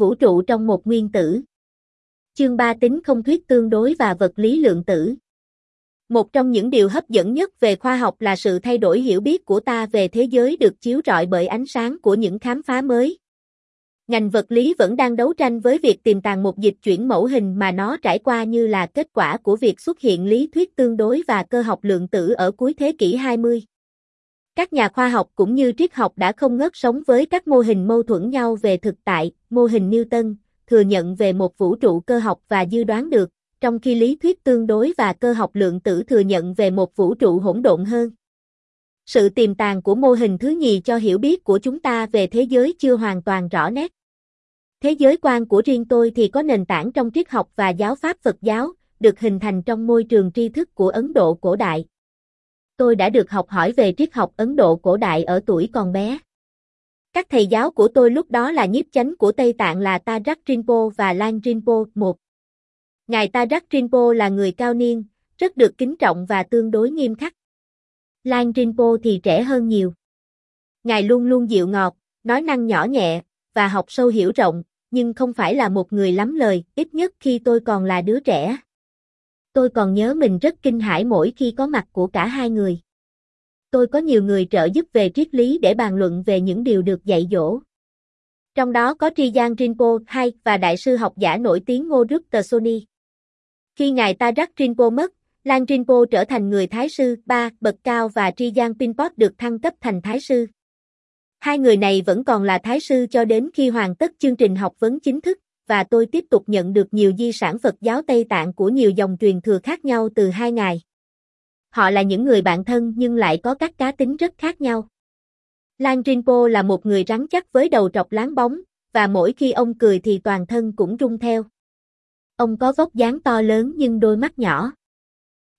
vũ trụ trong một nguyên tử. Chương 3 tính không thuyết tương đối và vật lý lượng tử. Một trong những điều hấp dẫn nhất về khoa học là sự thay đổi hiểu biết của ta về thế giới được chiếu rọi bởi ánh sáng của những khám phá mới. Ngành vật lý vẫn đang đấu tranh với việc tìm tàng một dịch chuyển mẫu hình mà nó trải qua như là kết quả của việc xuất hiện lý thuyết tương đối và cơ học lượng tử ở cuối thế kỷ 20. Các nhà khoa học cũng như triết học đã không ngớt sống với các mô hình mâu thuẫn nhau về thực tại, mô hình Newton, thừa nhận về một vũ trụ cơ học và dự đoán được, trong khi lý thuyết tương đối và cơ học lượng tử thừa nhận về một vũ trụ hỗn độn hơn. Sự tiềm tàng của mô hình thứ nhì cho hiểu biết của chúng ta về thế giới chưa hoàn toàn rõ nét. Thế giới quan của riêng tôi thì có nền tảng trong triết học và giáo pháp Phật giáo, được hình thành trong môi trường tri thức của Ấn Độ cổ đại. Tôi đã được học hỏi về triết học Ấn Độ cổ đại ở tuổi còn bé. Các thầy giáo của tôi lúc đó là nhiếp chánh của Tây Tạng là Tarak Rinpo và Lan Rinpo một. Ngài Tarak Rinpo là người cao niên, rất được kính trọng và tương đối nghiêm khắc. Lan Rinpo thì trẻ hơn nhiều. Ngài luôn luôn dịu ngọt, nói năng nhỏ nhẹ, và học sâu hiểu rộng, nhưng không phải là một người lắm lời, ít nhất khi tôi còn là đứa trẻ. Tôi còn nhớ mình rất kinh hãi mỗi khi có mặt của cả hai người. Tôi có nhiều người trợ giúp về triết lý để bàn luận về những điều được dạy dỗ. Trong đó có Tri Giang Rinpo II và đại sư học giả nổi tiếng Ngô Đức Tờ Sony. Khi ngài ta rắc Rinpo mất, Lan Rinpo trở thành người Thái sư ba bậc cao và Tri Giang Pinpot được thăng cấp thành Thái sư. Hai người này vẫn còn là Thái sư cho đến khi hoàn tất chương trình học vấn chính thức, và tôi tiếp tục nhận được nhiều di sản Phật giáo Tây Tạng của nhiều dòng truyền thừa khác nhau từ hai ngài. Họ là những người bạn thân nhưng lại có các cá tính rất khác nhau. Lan Rinpo là một người rắn chắc với đầu trọc láng bóng, và mỗi khi ông cười thì toàn thân cũng rung theo. Ông có vóc dáng to lớn nhưng đôi mắt nhỏ.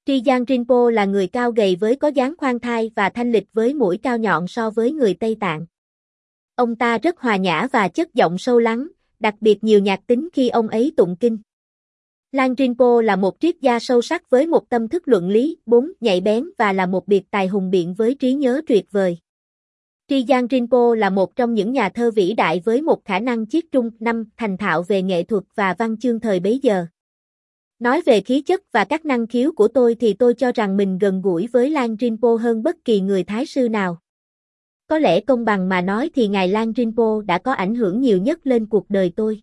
Tri Giang Rinpo là người cao gầy với có dáng khoan thai và thanh lịch với mũi cao nhọn so với người Tây Tạng. Ông ta rất hòa nhã và chất giọng sâu lắng, đặc biệt nhiều nhạc tính khi ông ấy tụng kinh. Lan Rinpo là một triết gia sâu sắc với một tâm thức luận lý, bốn, nhạy bén và là một biệt tài hùng biện với trí nhớ tuyệt vời. Tri Giang Rinpo là một trong những nhà thơ vĩ đại với một khả năng chiết trung, năm, thành thạo về nghệ thuật và văn chương thời bấy giờ. Nói về khí chất và các năng khiếu của tôi thì tôi cho rằng mình gần gũi với Lan Rinpo hơn bất kỳ người Thái sư nào. Có lẽ công bằng mà nói thì Ngài Lan Rinpo đã có ảnh hưởng nhiều nhất lên cuộc đời tôi.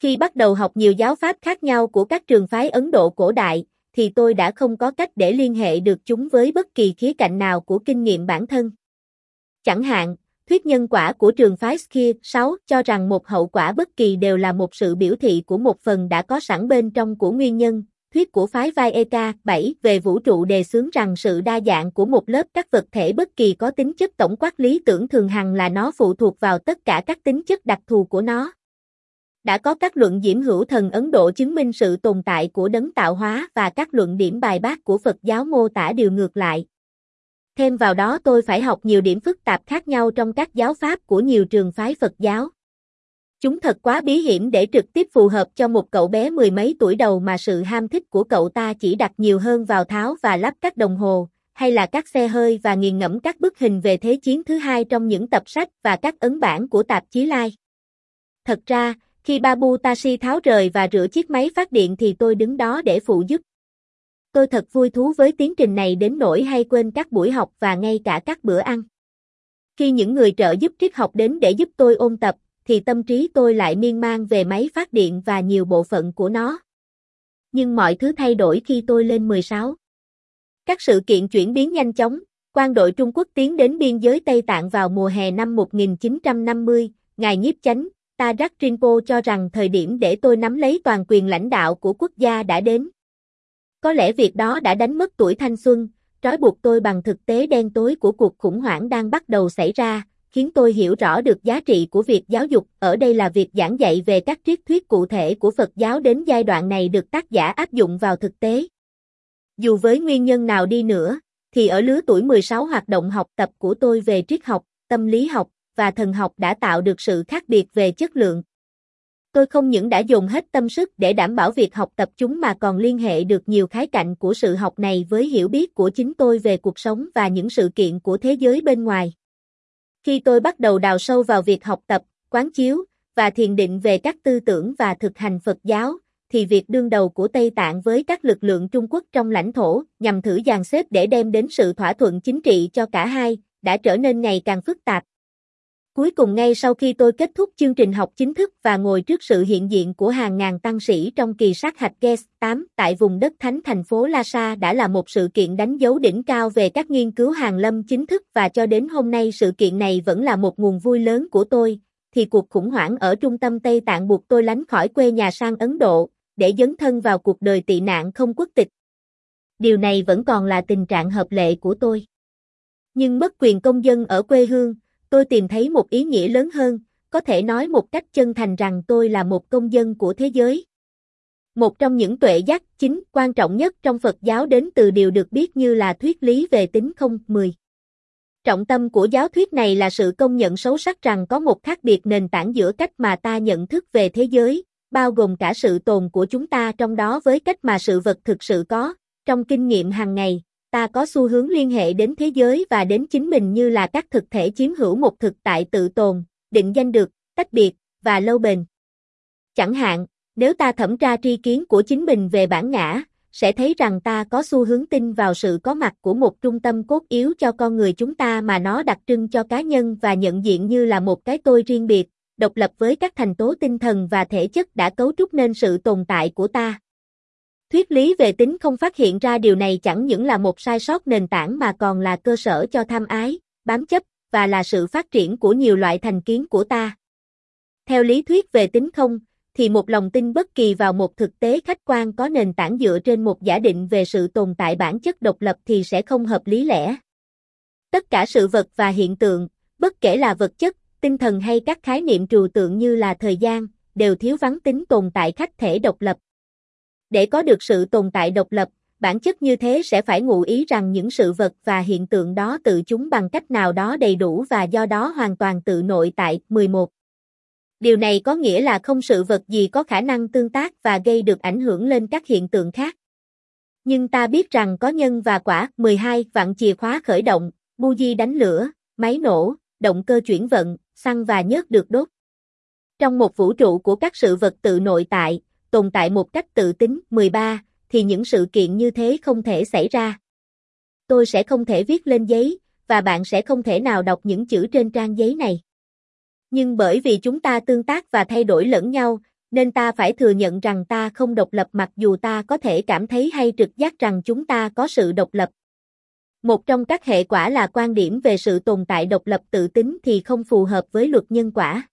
Khi bắt đầu học nhiều giáo pháp khác nhau của các trường phái Ấn Độ cổ đại, thì tôi đã không có cách để liên hệ được chúng với bất kỳ khía cạnh nào của kinh nghiệm bản thân. Chẳng hạn, thuyết nhân quả của trường phái Skir 6 cho rằng một hậu quả bất kỳ đều là một sự biểu thị của một phần đã có sẵn bên trong của nguyên nhân, thuyết của phái Vaeka 7 về vũ trụ đề xướng rằng sự đa dạng của một lớp các vật thể bất kỳ có tính chất tổng quát lý tưởng thường hằng là nó phụ thuộc vào tất cả các tính chất đặc thù của nó. Đã có các luận diễm hữu thần Ấn Độ chứng minh sự tồn tại của đấng tạo hóa và các luận điểm bài bác của Phật giáo mô tả điều ngược lại. Thêm vào đó tôi phải học nhiều điểm phức tạp khác nhau trong các giáo pháp của nhiều trường phái Phật giáo. Chúng thật quá bí hiểm để trực tiếp phù hợp cho một cậu bé mười mấy tuổi đầu mà sự ham thích của cậu ta chỉ đặt nhiều hơn vào tháo và lắp các đồng hồ, hay là các xe hơi và nghiền ngẫm các bức hình về Thế chiến thứ hai trong những tập sách và các ấn bản của tạp chí Lai. Thật ra, khi Babu Tashi tháo rời và rửa chiếc máy phát điện thì tôi đứng đó để phụ giúp. Tôi thật vui thú với tiến trình này đến nỗi hay quên các buổi học và ngay cả các bữa ăn. Khi những người trợ giúp triết học đến để giúp tôi ôn tập, thì tâm trí tôi lại miên man về máy phát điện và nhiều bộ phận của nó. Nhưng mọi thứ thay đổi khi tôi lên 16. Các sự kiện chuyển biến nhanh chóng, quan đội Trung Quốc tiến đến biên giới Tây Tạng vào mùa hè năm 1950, ngài nhiếp chánh, Tarak Rinpo cho rằng thời điểm để tôi nắm lấy toàn quyền lãnh đạo của quốc gia đã đến. Có lẽ việc đó đã đánh mất tuổi thanh xuân, trói buộc tôi bằng thực tế đen tối của cuộc khủng hoảng đang bắt đầu xảy ra, khiến tôi hiểu rõ được giá trị của việc giáo dục, ở đây là việc giảng dạy về các triết thuyết cụ thể của Phật giáo đến giai đoạn này được tác giả áp dụng vào thực tế. Dù với nguyên nhân nào đi nữa, thì ở lứa tuổi 16 hoạt động học tập của tôi về triết học, tâm lý học và thần học đã tạo được sự khác biệt về chất lượng. Tôi không những đã dùng hết tâm sức để đảm bảo việc học tập chúng mà còn liên hệ được nhiều khái cạnh của sự học này với hiểu biết của chính tôi về cuộc sống và những sự kiện của thế giới bên ngoài. Khi tôi bắt đầu đào sâu vào việc học tập, quán chiếu, và thiền định về các tư tưởng và thực hành Phật giáo, thì việc đương đầu của Tây Tạng với các lực lượng Trung Quốc trong lãnh thổ, nhằm thử dàn xếp để đem đến sự thỏa thuận chính trị cho cả hai, đã trở nên ngày càng phức tạp. Cuối cùng ngay sau khi tôi kết thúc chương trình học chính thức và ngồi trước sự hiện diện của hàng ngàn tăng sĩ trong kỳ sát hạch GES 8 tại vùng đất thánh thành phố Lhasa đã là một sự kiện đánh dấu đỉnh cao về các nghiên cứu hàng lâm chính thức và cho đến hôm nay sự kiện này vẫn là một nguồn vui lớn của tôi, thì cuộc khủng hoảng ở trung tâm Tây Tạng buộc tôi lánh khỏi quê nhà sang Ấn Độ, để dấn thân vào cuộc đời tị nạn không quốc tịch. Điều này vẫn còn là tình trạng hợp lệ của tôi. Nhưng mất quyền công dân ở quê hương, tôi tìm thấy một ý nghĩa lớn hơn, có thể nói một cách chân thành rằng tôi là một công dân của thế giới. Một trong những tuệ giác chính quan trọng nhất trong Phật giáo đến từ điều được biết như là thuyết lý về tính không 10. Trọng tâm của giáo thuyết này là sự công nhận sâu sắc rằng có một khác biệt nền tảng giữa cách mà ta nhận thức về thế giới, bao gồm cả sự tồn của chúng ta trong đó với cách mà sự vật thực sự có. Trong kinh nghiệm hàng ngày, ta có xu hướng liên hệ đến thế giới và đến chính mình như là các thực thể chiếm hữu một thực tại tự tồn, định danh được, tách biệt, và lâu bền. Chẳng hạn, nếu ta thẩm tra tri kiến của chính mình về bản ngã, sẽ thấy rằng ta có xu hướng tin vào sự có mặt của một trung tâm cốt yếu cho con người chúng ta mà nó đặc trưng cho cá nhân và nhận diện như là một cái tôi riêng biệt, độc lập với các thành tố tinh thần và thể chất đã cấu trúc nên sự tồn tại của ta. Thuyết lý về tính không phát hiện ra điều này chẳng những là một sai sót nền tảng mà còn là cơ sở cho tham ái, bám chấp, và là sự phát triển của nhiều loại thành kiến của ta. Theo lý thuyết về tính không, thì một lòng tin bất kỳ vào một thực tế khách quan có nền tảng dựa trên một giả định về sự tồn tại bản chất độc lập thì sẽ không hợp lý lẽ. Tất cả sự vật và hiện tượng, bất kể là vật chất, tinh thần hay các khái niệm trừu tượng như là thời gian, đều thiếu vắng tính tồn tại khách thể độc lập. Để có được sự tồn tại độc lập, bản chất như thế sẽ phải ngụ ý rằng những sự vật và hiện tượng đó tự chúng bằng cách nào đó đầy đủ và do đó hoàn toàn tự nội tại. 11. Điều này có nghĩa là không sự vật gì có khả năng tương tác và gây được ảnh hưởng lên các hiện tượng khác. Nhưng ta biết rằng có nhân và quả. 12. vạn chìa khóa khởi động, bu di đánh lửa, máy nổ, động cơ chuyển vận, xăng và nhớt được đốt. Trong một vũ trụ của các sự vật tự nội tại, tồn tại một cách tự tính, 13, thì những sự kiện như thế không thể xảy ra. Tôi sẽ không thể viết lên giấy, và bạn sẽ không thể nào đọc những chữ trên trang giấy này. Nhưng bởi vì chúng ta tương tác và thay đổi lẫn nhau, nên ta phải thừa nhận rằng ta không độc lập mặc dù ta có thể cảm thấy hay trực giác rằng chúng ta có sự độc lập. Một trong các hệ quả là quan điểm về sự tồn tại độc lập tự tính thì không phù hợp với luật nhân quả.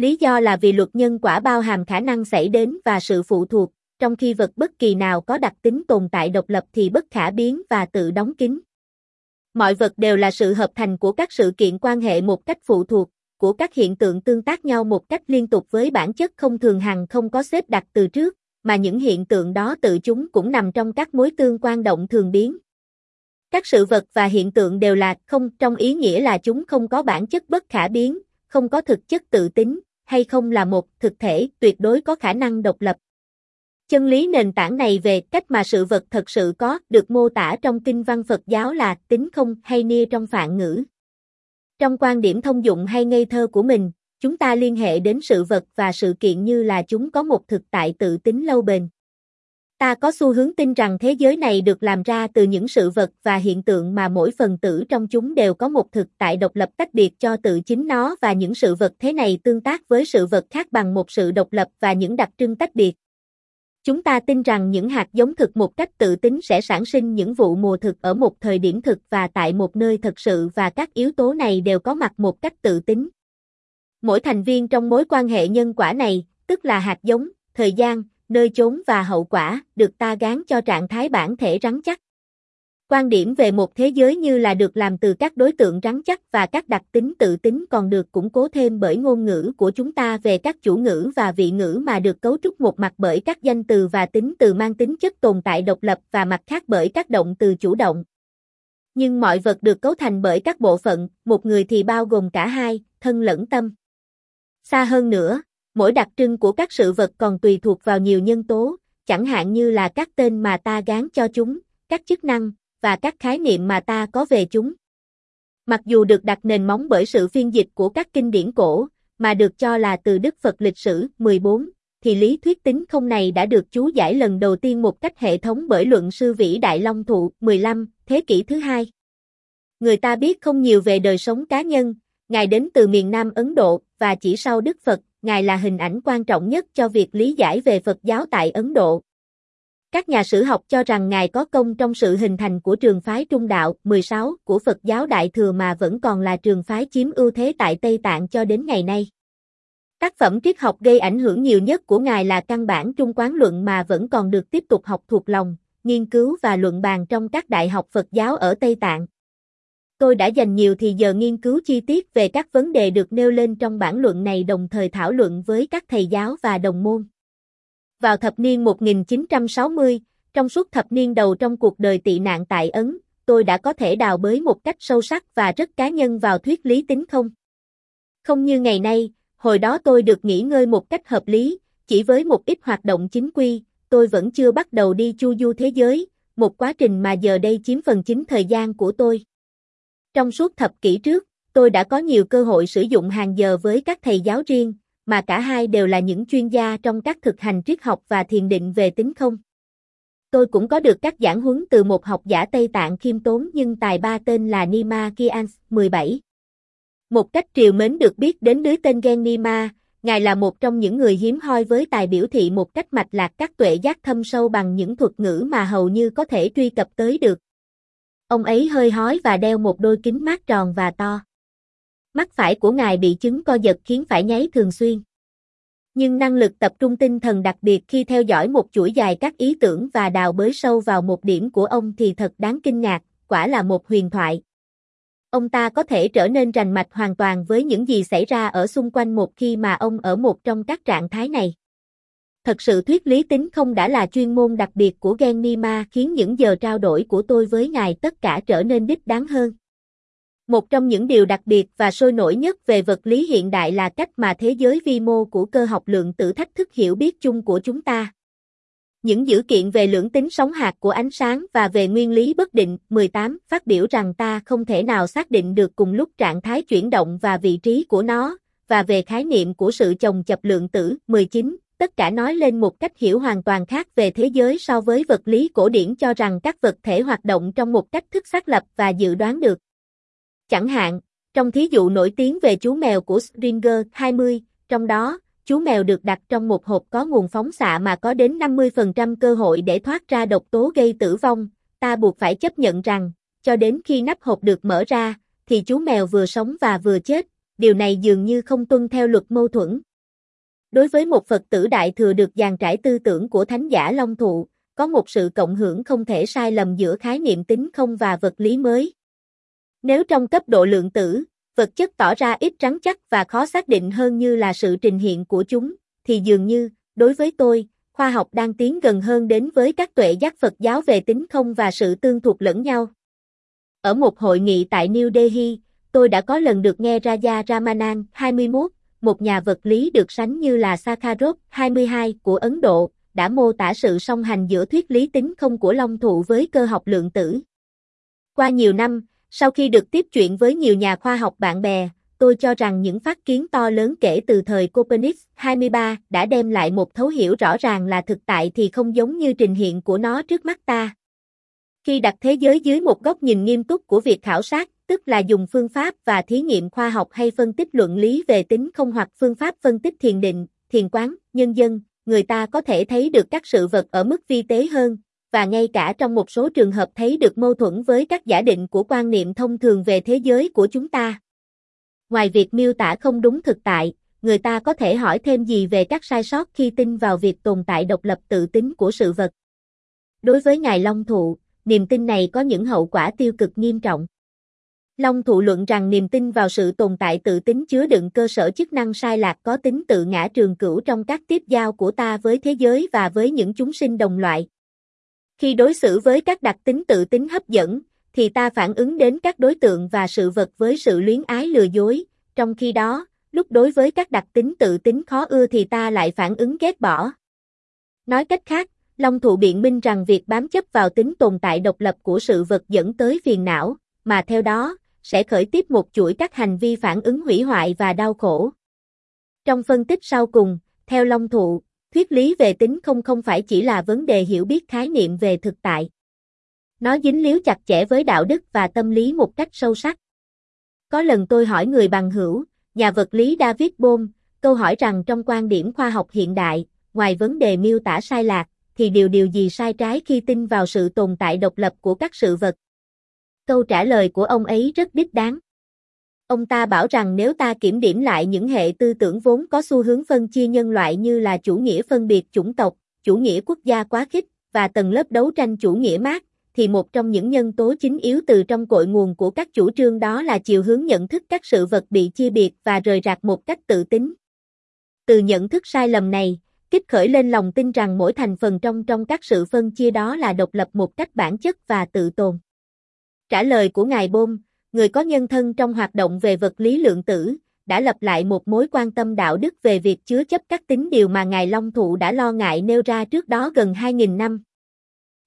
Lý do là vì luật nhân quả bao hàm khả năng xảy đến và sự phụ thuộc, trong khi vật bất kỳ nào có đặc tính tồn tại độc lập thì bất khả biến và tự đóng kín. Mọi vật đều là sự hợp thành của các sự kiện quan hệ một cách phụ thuộc, của các hiện tượng tương tác nhau một cách liên tục với bản chất không thường hằng không có xếp đặt từ trước, mà những hiện tượng đó tự chúng cũng nằm trong các mối tương quan động thường biến. Các sự vật và hiện tượng đều là không trong ý nghĩa là chúng không có bản chất bất khả biến, không có thực chất tự tính, hay không là một thực thể tuyệt đối có khả năng độc lập. Chân lý nền tảng này về cách mà sự vật thật sự có được mô tả trong kinh văn Phật giáo là tính không hay nia trong phạn ngữ. Trong quan điểm thông dụng hay ngây thơ của mình, chúng ta liên hệ đến sự vật và sự kiện như là chúng có một thực tại tự tính lâu bền. Ta có xu hướng tin rằng thế giới này được làm ra từ những sự vật và hiện tượng mà mỗi phần tử trong chúng đều có một thực tại độc lập tách biệt cho tự chính nó và những sự vật thế này tương tác với sự vật khác bằng một sự độc lập và những đặc trưng tách biệt. Chúng ta tin rằng những hạt giống thực một cách tự tính sẽ sản sinh những vụ mùa thực ở một thời điểm thực và tại một nơi thực sự và các yếu tố này đều có mặt một cách tự tính. Mỗi thành viên trong mối quan hệ nhân quả này, tức là hạt giống, thời gian, nơi chốn và hậu quả, được ta gán cho trạng thái bản thể rắn chắc. Quan điểm về một thế giới như là được làm từ các đối tượng rắn chắc và các đặc tính tự tính còn được củng cố thêm bởi ngôn ngữ của chúng ta về các chủ ngữ và vị ngữ mà được cấu trúc một mặt bởi các danh từ và tính từ mang tính chất tồn tại độc lập và mặt khác bởi các động từ chủ động. Nhưng mọi vật được cấu thành bởi các bộ phận, một người thì bao gồm cả hai, thân lẫn tâm. Xa hơn nữa, mỗi đặc trưng của các sự vật còn tùy thuộc vào nhiều nhân tố, chẳng hạn như là các tên mà ta gán cho chúng, các chức năng, và các khái niệm mà ta có về chúng. Mặc dù được đặt nền móng bởi sự phiên dịch của các kinh điển cổ, mà được cho là từ Đức Phật lịch sử 14, thì lý thuyết tính không này đã được chú giải lần đầu tiên một cách hệ thống bởi luận sư vĩ Đại Long Thụ 15, thế kỷ thứ hai. Người ta biết không nhiều về đời sống cá nhân, Ngài đến từ miền Nam Ấn Độ, và chỉ sau Đức Phật, Ngài là hình ảnh quan trọng nhất cho việc lý giải về Phật giáo tại Ấn Độ. Các nhà sử học cho rằng Ngài có công trong sự hình thành của trường phái Trung Đạo 16 của Phật giáo Đại Thừa mà vẫn còn là trường phái chiếm ưu thế tại Tây Tạng cho đến ngày nay. Tác phẩm triết học gây ảnh hưởng nhiều nhất của Ngài là căn bản Trung Quán Luận mà vẫn còn được tiếp tục học thuộc lòng, nghiên cứu và luận bàn trong các đại học Phật giáo ở Tây Tạng. Tôi đã dành nhiều thì giờ nghiên cứu chi tiết về các vấn đề được nêu lên trong bản luận này đồng thời thảo luận với các thầy giáo và đồng môn. Vào thập niên 1960, trong suốt thập niên đầu trong cuộc đời tị nạn tại Ấn, tôi đã có thể đào bới một cách sâu sắc và rất cá nhân vào thuyết lý tính không. Không như ngày nay, hồi đó tôi được nghỉ ngơi một cách hợp lý, chỉ với một ít hoạt động chính quy, tôi vẫn chưa bắt đầu đi chu du thế giới, một quá trình mà giờ đây chiếm phần chính thời gian của tôi. Trong suốt thập kỷ trước, tôi đã có nhiều cơ hội sử dụng hàng giờ với các thầy giáo riêng, mà cả hai đều là những chuyên gia trong các thực hành triết học và thiền định về tính không. Tôi cũng có được các giảng huấn từ một học giả Tây Tạng khiêm tốn nhưng tài ba tên là Nima Kians, 17. Một cách triều mến được biết đến dưới tên Gen Nima, Ngài là một trong những người hiếm hoi với tài biểu thị một cách mạch lạc các tuệ giác thâm sâu bằng những thuật ngữ mà hầu như có thể truy cập tới được. Ông ấy hơi hói và đeo một đôi kính mát tròn và to. Mắt phải của ngài bị chứng co giật khiến phải nháy thường xuyên. Nhưng năng lực tập trung tinh thần đặc biệt khi theo dõi một chuỗi dài các ý tưởng và đào bới sâu vào một điểm của ông thì thật đáng kinh ngạc, quả là một huyền thoại. Ông ta có thể trở nên rành mạch hoàn toàn với những gì xảy ra ở xung quanh một khi mà ông ở một trong các trạng thái này. Thật sự thuyết lý tính không đã là chuyên môn đặc biệt của Gen Nima khiến những giờ trao đổi của tôi với ngài tất cả trở nên đích đáng hơn. Một trong những điều đặc biệt và sôi nổi nhất về vật lý hiện đại là cách mà thế giới vi mô của cơ học lượng tử thách thức hiểu biết chung của chúng ta. Những dữ kiện về lưỡng tính sóng hạt của ánh sáng và về nguyên lý bất định 18 phát biểu rằng ta không thể nào xác định được cùng lúc trạng thái chuyển động và vị trí của nó, và về khái niệm của sự chồng chập lượng tử 19 tất cả nói lên một cách hiểu hoàn toàn khác về thế giới so với vật lý cổ điển cho rằng các vật thể hoạt động trong một cách thức xác lập và dự đoán được. Chẳng hạn, trong thí dụ nổi tiếng về chú mèo của Springer 20, trong đó, chú mèo được đặt trong một hộp có nguồn phóng xạ mà có đến 50% cơ hội để thoát ra độc tố gây tử vong, ta buộc phải chấp nhận rằng, cho đến khi nắp hộp được mở ra, thì chú mèo vừa sống và vừa chết, điều này dường như không tuân theo luật mâu thuẫn. Đối với một Phật tử đại thừa được dàn trải tư tưởng của Thánh giả Long Thụ, có một sự cộng hưởng không thể sai lầm giữa khái niệm tính không và vật lý mới. Nếu trong cấp độ lượng tử, vật chất tỏ ra ít trắng chắc và khó xác định hơn như là sự trình hiện của chúng, thì dường như, đối với tôi, khoa học đang tiến gần hơn đến với các tuệ giác Phật giáo về tính không và sự tương thuộc lẫn nhau. Ở một hội nghị tại New Delhi, tôi đã có lần được nghe Raja Ramanan 21, một nhà vật lý được sánh như là Sakharov 22 của Ấn Độ, đã mô tả sự song hành giữa thuyết lý tính không của Long Thụ với cơ học lượng tử. Qua nhiều năm, sau khi được tiếp chuyện với nhiều nhà khoa học bạn bè, tôi cho rằng những phát kiến to lớn kể từ thời Copernicus 23 đã đem lại một thấu hiểu rõ ràng là thực tại thì không giống như trình hiện của nó trước mắt ta. Khi đặt thế giới dưới một góc nhìn nghiêm túc của việc khảo sát, tức là dùng phương pháp và thí nghiệm khoa học hay phân tích luận lý về tính không hoặc phương pháp phân tích thiền định, thiền quán, nhân dân, người ta có thể thấy được các sự vật ở mức vi tế hơn, và ngay cả trong một số trường hợp thấy được mâu thuẫn với các giả định của quan niệm thông thường về thế giới của chúng ta. Ngoài việc miêu tả không đúng thực tại, người ta có thể hỏi thêm gì về các sai sót khi tin vào việc tồn tại độc lập tự tính của sự vật. Đối với Ngài Long Thụ, niềm tin này có những hậu quả tiêu cực nghiêm trọng. Long thụ luận rằng niềm tin vào sự tồn tại tự tính chứa đựng cơ sở chức năng sai lạc có tính tự ngã trường cửu trong các tiếp giao của ta với thế giới và với những chúng sinh đồng loại. Khi đối xử với các đặc tính tự tính hấp dẫn, thì ta phản ứng đến các đối tượng và sự vật với sự luyến ái lừa dối, trong khi đó, lúc đối với các đặc tính tự tính khó ưa thì ta lại phản ứng ghét bỏ. Nói cách khác, Long thụ biện minh rằng việc bám chấp vào tính tồn tại độc lập của sự vật dẫn tới phiền não, mà theo đó, sẽ khởi tiếp một chuỗi các hành vi phản ứng hủy hoại và đau khổ. Trong phân tích sau cùng, theo Long Thụ, thuyết lý về tính không không phải chỉ là vấn đề hiểu biết khái niệm về thực tại. Nó dính líu chặt chẽ với đạo đức và tâm lý một cách sâu sắc. Có lần tôi hỏi người bằng hữu, nhà vật lý David Bohm, câu hỏi rằng trong quan điểm khoa học hiện đại, ngoài vấn đề miêu tả sai lạc, thì điều điều gì sai trái khi tin vào sự tồn tại độc lập của các sự vật? Câu trả lời của ông ấy rất đích đáng. Ông ta bảo rằng nếu ta kiểm điểm lại những hệ tư tưởng vốn có xu hướng phân chia nhân loại như là chủ nghĩa phân biệt chủng tộc, chủ nghĩa quốc gia quá khích, và tầng lớp đấu tranh chủ nghĩa mát, thì một trong những nhân tố chính yếu từ trong cội nguồn của các chủ trương đó là chiều hướng nhận thức các sự vật bị chia biệt và rời rạc một cách tự tính. Từ nhận thức sai lầm này, kích khởi lên lòng tin rằng mỗi thành phần trong trong các sự phân chia đó là độc lập một cách bản chất và tự tồn. Trả lời của Ngài Bôm, người có nhân thân trong hoạt động về vật lý lượng tử, đã lập lại một mối quan tâm đạo đức về việc chứa chấp các tính điều mà Ngài Long Thụ đã lo ngại nêu ra trước đó gần 2.000 năm.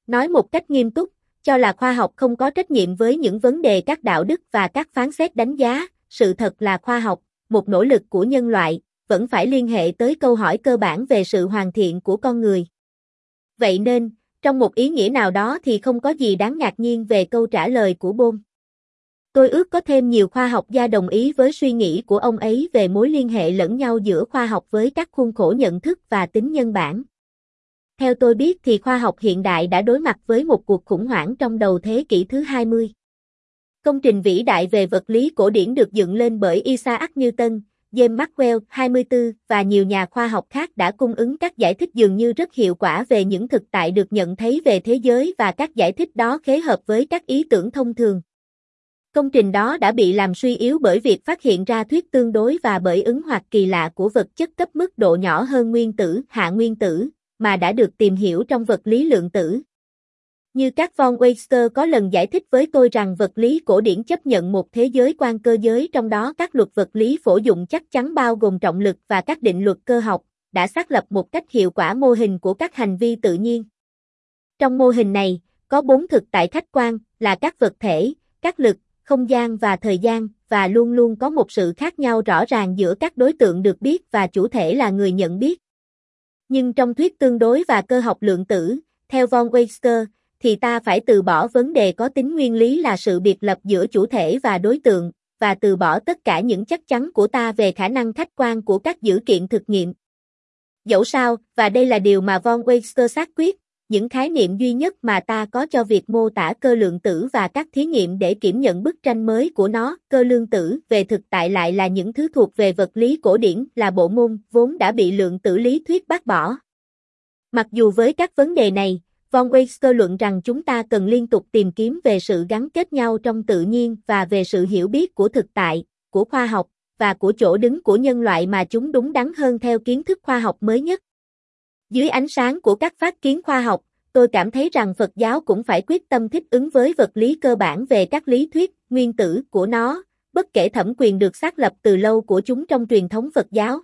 Nói một cách nghiêm túc, cho là khoa học không có trách nhiệm với những vấn đề các đạo đức và các phán xét đánh giá, sự thật là khoa học, một nỗ lực của nhân loại, vẫn phải liên hệ tới câu hỏi cơ bản về sự hoàn thiện của con người. Vậy nên, trong một ý nghĩa nào đó thì không có gì đáng ngạc nhiên về câu trả lời của Bôn. Tôi ước có thêm nhiều khoa học gia đồng ý với suy nghĩ của ông ấy về mối liên hệ lẫn nhau giữa khoa học với các khuôn khổ nhận thức và tính nhân bản. Theo tôi biết thì khoa học hiện đại đã đối mặt với một cuộc khủng hoảng trong đầu thế kỷ thứ 20. Công trình vĩ đại về vật lý cổ điển được dựng lên bởi Isaac Newton, James Maxwell 24 và nhiều nhà khoa học khác đã cung ứng các giải thích dường như rất hiệu quả về những thực tại được nhận thấy về thế giới và các giải thích đó khế hợp với các ý tưởng thông thường. Công trình đó đã bị làm suy yếu bởi việc phát hiện ra thuyết tương đối và bởi ứng hoạt kỳ lạ của vật chất cấp mức độ nhỏ hơn nguyên tử, hạ nguyên tử, mà đã được tìm hiểu trong vật lý lượng tử. Như các von Weister có lần giải thích với tôi rằng vật lý cổ điển chấp nhận một thế giới quan cơ giới trong đó các luật vật lý phổ dụng chắc chắn bao gồm trọng lực và các định luật cơ học, đã xác lập một cách hiệu quả mô hình của các hành vi tự nhiên. Trong mô hình này, có bốn thực tại khách quan, là các vật thể, các lực, không gian và thời gian, và luôn luôn có một sự khác nhau rõ ràng giữa các đối tượng được biết và chủ thể là người nhận biết. Nhưng trong thuyết tương đối và cơ học lượng tử, theo von Weister, thì ta phải từ bỏ vấn đề có tính nguyên lý là sự biệt lập giữa chủ thể và đối tượng, và từ bỏ tất cả những chắc chắn của ta về khả năng khách quan của các dữ kiện thực nghiệm. Dẫu sao, và đây là điều mà von Weister xác quyết, những khái niệm duy nhất mà ta có cho việc mô tả cơ lượng tử và các thí nghiệm để kiểm nhận bức tranh mới của nó, cơ lượng tử về thực tại lại là những thứ thuộc về vật lý cổ điển, là bộ môn vốn đã bị lượng tử lý thuyết bác bỏ. Mặc dù với các vấn đề này, Von Weister luận rằng chúng ta cần liên tục tìm kiếm về sự gắn kết nhau trong tự nhiên và về sự hiểu biết của thực tại, của khoa học, và của chỗ đứng của nhân loại mà chúng đúng đắn hơn theo kiến thức khoa học mới nhất. Dưới ánh sáng của các phát kiến khoa học, tôi cảm thấy rằng Phật giáo cũng phải quyết tâm thích ứng với vật lý cơ bản về các lý thuyết, nguyên tử của nó, bất kể thẩm quyền được xác lập từ lâu của chúng trong truyền thống Phật giáo.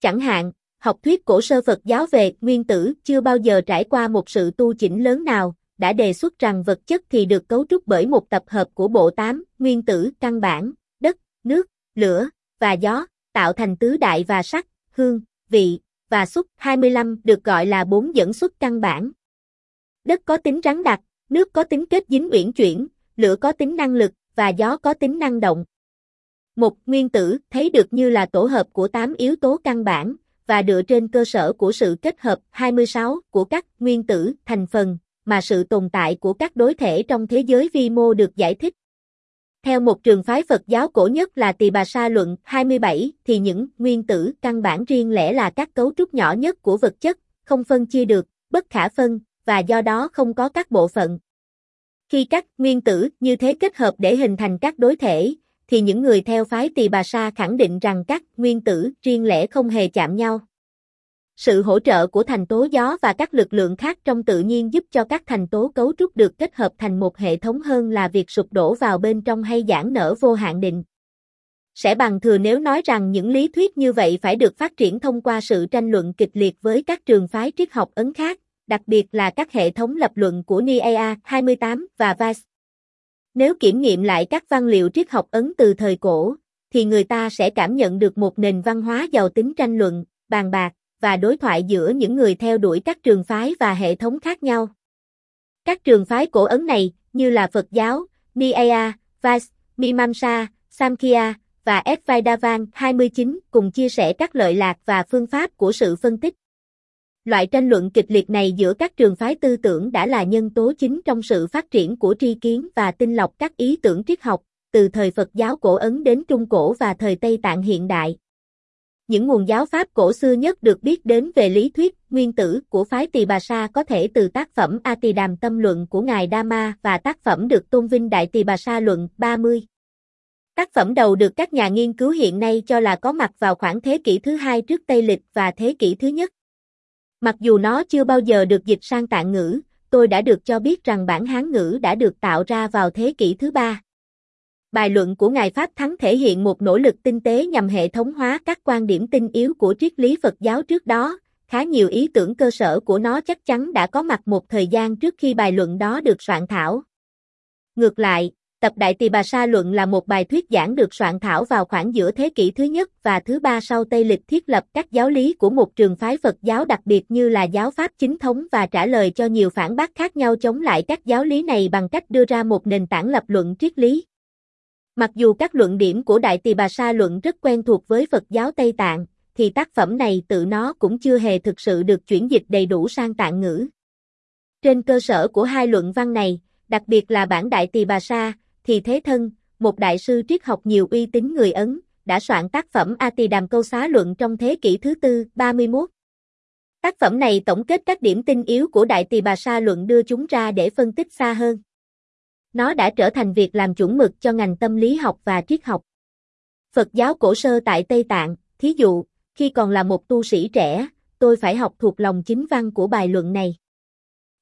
Chẳng hạn, học thuyết cổ sơ Phật giáo về nguyên tử chưa bao giờ trải qua một sự tu chỉnh lớn nào, đã đề xuất rằng vật chất thì được cấu trúc bởi một tập hợp của bộ tám nguyên tử căn bản, đất, nước, lửa và gió, tạo thành tứ đại và sắc, hương, vị và xúc 25 được gọi là bốn dẫn xuất căn bản. Đất có tính rắn đặc, nước có tính kết dính uyển chuyển, lửa có tính năng lực và gió có tính năng động. Một nguyên tử thấy được như là tổ hợp của tám yếu tố căn bản, và dựa trên cơ sở của sự kết hợp 26 của các nguyên tử thành phần, mà sự tồn tại của các đối thể trong thế giới vi mô được giải thích. Theo một trường phái Phật giáo cổ nhất là Tỳ Bà Sa Luận 27 thì những nguyên tử căn bản riêng lẻ là các cấu trúc nhỏ nhất của vật chất, không phân chia được, bất khả phân, và do đó không có các bộ phận. Khi các nguyên tử như thế kết hợp để hình thành các đối thể, thì những người theo phái Tỳ Bà Sa khẳng định rằng các nguyên tử riêng lẻ không hề chạm nhau. Sự hỗ trợ của thành tố gió và các lực lượng khác trong tự nhiên giúp cho các thành tố cấu trúc được kết hợp thành một hệ thống hơn là việc sụp đổ vào bên trong hay giãn nở vô hạn định. Sẽ bằng thừa nếu nói rằng những lý thuyết như vậy phải được phát triển thông qua sự tranh luận kịch liệt với các trường phái triết học ấn khác, đặc biệt là các hệ thống lập luận của Nia 28 và Weiss. Nếu kiểm nghiệm lại các văn liệu triết học ấn từ thời cổ, thì người ta sẽ cảm nhận được một nền văn hóa giàu tính tranh luận, bàn bạc, và đối thoại giữa những người theo đuổi các trường phái và hệ thống khác nhau. Các trường phái cổ ấn này, như là Phật giáo, Nyaya, Vais, Mimamsa, Samkhya và Advaitavan 29 cùng chia sẻ các lợi lạc và phương pháp của sự phân tích. Loại tranh luận kịch liệt này giữa các trường phái tư tưởng đã là nhân tố chính trong sự phát triển của tri kiến và tinh lọc các ý tưởng triết học, từ thời Phật giáo cổ Ấn đến Trung Cổ và thời Tây Tạng hiện đại. Những nguồn giáo Pháp cổ xưa nhất được biết đến về lý thuyết nguyên tử của phái Tỳ Bà Sa có thể từ tác phẩm A Tỳ Đàm Tâm Luận của Ngài Dama và tác phẩm được tôn vinh Đại Tỳ Bà Sa Luận 30. Tác phẩm đầu được các nhà nghiên cứu hiện nay cho là có mặt vào khoảng thế kỷ thứ hai trước Tây Lịch và thế kỷ thứ nhất. Mặc dù nó chưa bao giờ được dịch sang tạng ngữ, tôi đã được cho biết rằng bản Hán ngữ đã được tạo ra vào thế kỷ thứ ba. Bài luận của Ngài Pháp Thắng thể hiện một nỗ lực tinh tế nhằm hệ thống hóa các quan điểm tinh yếu của triết lý Phật giáo trước đó, khá nhiều ý tưởng cơ sở của nó chắc chắn đã có mặt một thời gian trước khi bài luận đó được soạn thảo. Ngược lại, Tập Đại Tỳ Bà Sa Luận là một bài thuyết giảng được soạn thảo vào khoảng giữa thế kỷ thứ nhất và thứ ba sau Tây Lịch thiết lập các giáo lý của một trường phái Phật giáo đặc biệt như là giáo Pháp chính thống và trả lời cho nhiều phản bác khác nhau chống lại các giáo lý này bằng cách đưa ra một nền tảng lập luận triết lý. Mặc dù các luận điểm của Đại Tỳ Bà Sa Luận rất quen thuộc với Phật giáo Tây Tạng, thì tác phẩm này tự nó cũng chưa hề thực sự được chuyển dịch đầy đủ sang tạng ngữ. Trên cơ sở của hai luận văn này, đặc biệt là bản Đại Tỳ Bà Sa, thì Thế Thân, một đại sư triết học nhiều uy tín người Ấn, đã soạn tác phẩm A Tỳ Đàm Câu Xá Luận trong thế kỷ thứ tư, 31. Tác phẩm này tổng kết các điểm tinh yếu của Đại Tỳ Bà Sa Luận đưa chúng ra để phân tích xa hơn. Nó đã trở thành việc làm chuẩn mực cho ngành tâm lý học và triết học. Phật giáo cổ sơ tại Tây Tạng, thí dụ, khi còn là một tu sĩ trẻ, tôi phải học thuộc lòng chính văn của bài luận này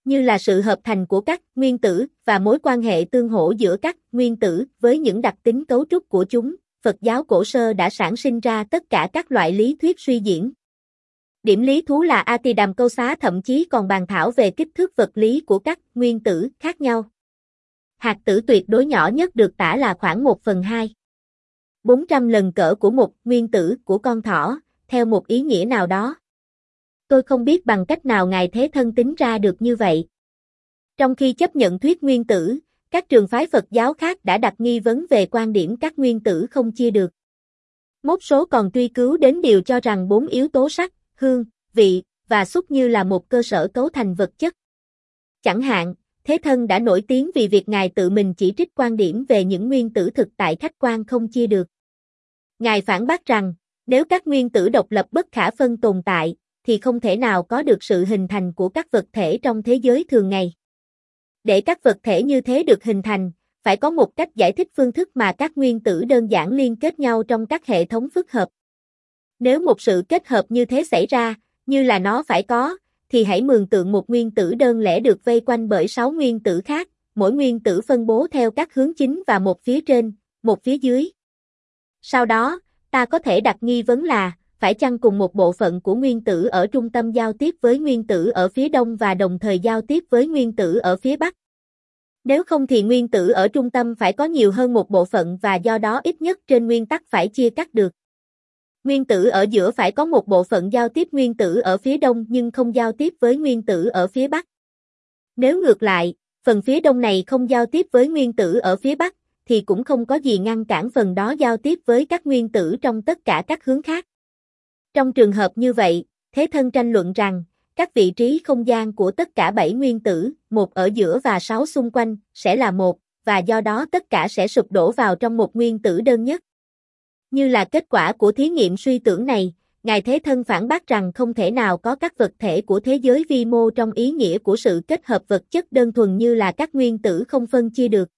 như là sự hợp thành của các nguyên tử và mối quan hệ tương hỗ giữa các nguyên tử với những đặc tính cấu trúc của chúng, Phật giáo cổ sơ đã sản sinh ra tất cả các loại lý thuyết suy diễn. Điểm lý thú là Atidam câu xá thậm chí còn bàn thảo về kích thước vật lý của các nguyên tử khác nhau. Hạt tử tuyệt đối nhỏ nhất được tả là khoảng 1 phần 2. 400 lần cỡ của một nguyên tử của con thỏ, theo một ý nghĩa nào đó. Tôi không biết bằng cách nào Ngài Thế Thân tính ra được như vậy. Trong khi chấp nhận thuyết nguyên tử, các trường phái Phật giáo khác đã đặt nghi vấn về quan điểm các nguyên tử không chia được. Một số còn truy cứu đến điều cho rằng bốn yếu tố sắc, hương, vị và xúc như là một cơ sở cấu thành vật chất. Chẳng hạn, Thế Thân đã nổi tiếng vì việc Ngài tự mình chỉ trích quan điểm về những nguyên tử thực tại khách quan không chia được. Ngài phản bác rằng, nếu các nguyên tử độc lập bất khả phân tồn tại, thì không thể nào có được sự hình thành của các vật thể trong thế giới thường ngày. Để các vật thể như thế được hình thành, phải có một cách giải thích phương thức mà các nguyên tử đơn giản liên kết nhau trong các hệ thống phức hợp. Nếu một sự kết hợp như thế xảy ra, như là nó phải có, thì hãy mường tượng một nguyên tử đơn lẻ được vây quanh bởi 6 nguyên tử khác, mỗi nguyên tử phân bố theo các hướng chính và một phía trên, một phía dưới. Sau đó, ta có thể đặt nghi vấn là, phải chăng cùng một bộ phận của nguyên tử ở trung tâm giao tiếp với nguyên tử ở phía đông và đồng thời giao tiếp với nguyên tử ở phía bắc. Nếu không thì nguyên tử ở trung tâm phải có nhiều hơn một bộ phận và do đó ít nhất trên nguyên tắc phải chia cắt được. Nguyên tử ở giữa phải có một bộ phận giao tiếp nguyên tử ở phía đông nhưng không giao tiếp với nguyên tử ở phía bắc. Nếu ngược lại, phần phía đông này không giao tiếp với nguyên tử ở phía bắc, thì cũng không có gì ngăn cản phần đó giao tiếp với các nguyên tử trong tất cả các hướng khác. Trong trường hợp như vậy, thế thân tranh luận rằng, các vị trí không gian của tất cả bảy nguyên tử, một ở giữa và sáu xung quanh, sẽ là một, và do đó tất cả sẽ sụp đổ vào trong một nguyên tử đơn nhất. Như là kết quả của thí nghiệm suy tưởng này, Ngài Thế Thân phản bác rằng không thể nào có các vật thể của thế giới vi mô trong ý nghĩa của sự kết hợp vật chất đơn thuần như là các nguyên tử không phân chia được.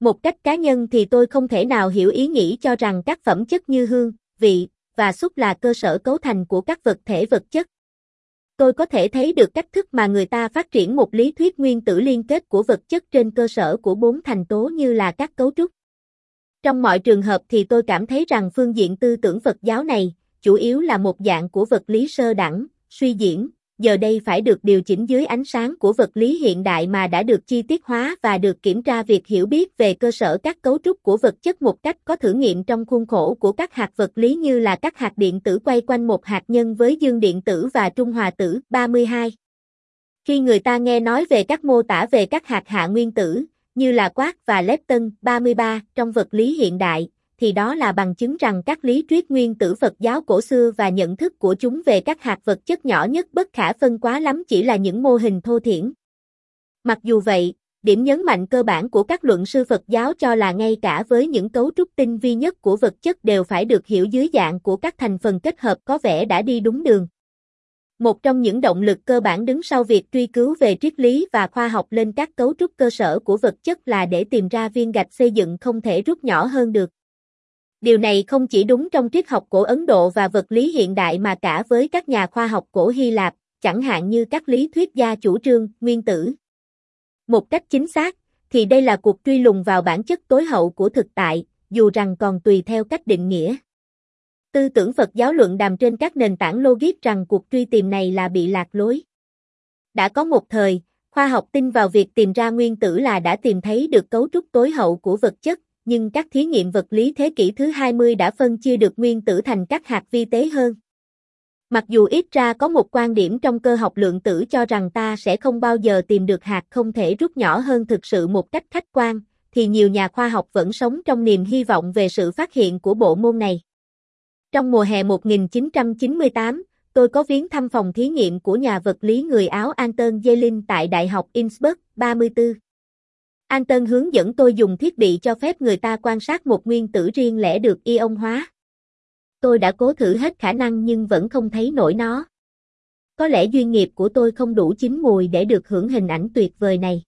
Một cách cá nhân thì tôi không thể nào hiểu ý nghĩ cho rằng các phẩm chất như hương, vị, và xúc là cơ sở cấu thành của các vật thể vật chất. Tôi có thể thấy được cách thức mà người ta phát triển một lý thuyết nguyên tử liên kết của vật chất trên cơ sở của bốn thành tố như là các cấu trúc. Trong mọi trường hợp thì tôi cảm thấy rằng phương diện tư tưởng Phật giáo này, chủ yếu là một dạng của vật lý sơ đẳng, suy diễn, giờ đây phải được điều chỉnh dưới ánh sáng của vật lý hiện đại mà đã được chi tiết hóa và được kiểm tra việc hiểu biết về cơ sở các cấu trúc của vật chất một cách có thử nghiệm trong khuôn khổ của các hạt vật lý như là các hạt điện tử quay quanh một hạt nhân với dương điện tử và trung hòa tử 32. Khi người ta nghe nói về các mô tả về các hạt hạ nguyên tử, như là quát và lepton 33 trong vật lý hiện đại, thì đó là bằng chứng rằng các lý thuyết nguyên tử Phật giáo cổ xưa và nhận thức của chúng về các hạt vật chất nhỏ nhất bất khả phân quá lắm chỉ là những mô hình thô thiển. Mặc dù vậy, điểm nhấn mạnh cơ bản của các luận sư Phật giáo cho là ngay cả với những cấu trúc tinh vi nhất của vật chất đều phải được hiểu dưới dạng của các thành phần kết hợp có vẻ đã đi đúng đường. Một trong những động lực cơ bản đứng sau việc truy cứu về triết lý và khoa học lên các cấu trúc cơ sở của vật chất là để tìm ra viên gạch xây dựng không thể rút nhỏ hơn được. Điều này không chỉ đúng trong triết học cổ Ấn Độ và vật lý hiện đại mà cả với các nhà khoa học cổ Hy Lạp, chẳng hạn như các lý thuyết gia chủ trương, nguyên tử. Một cách chính xác, thì đây là cuộc truy lùng vào bản chất tối hậu của thực tại, dù rằng còn tùy theo cách định nghĩa. Tư tưởng Phật giáo luận đàm trên các nền tảng logic rằng cuộc truy tìm này là bị lạc lối. Đã có một thời, khoa học tin vào việc tìm ra nguyên tử là đã tìm thấy được cấu trúc tối hậu của vật chất, nhưng các thí nghiệm vật lý thế kỷ thứ 20 đã phân chia được nguyên tử thành các hạt vi tế hơn. Mặc dù ít ra có một quan điểm trong cơ học lượng tử cho rằng ta sẽ không bao giờ tìm được hạt không thể rút nhỏ hơn thực sự một cách khách quan, thì nhiều nhà khoa học vẫn sống trong niềm hy vọng về sự phát hiện của bộ môn này. Trong mùa hè 1998, tôi có viếng thăm phòng thí nghiệm của nhà vật lý người Áo Anton Jelin tại Đại học Innsbruck, 34. An Tân hướng dẫn tôi dùng thiết bị cho phép người ta quan sát một nguyên tử riêng lẻ được ion hóa. Tôi đã cố thử hết khả năng nhưng vẫn không thấy nổi nó. Có lẽ duyên nghiệp của tôi không đủ chín mùi để được hưởng hình ảnh tuyệt vời này.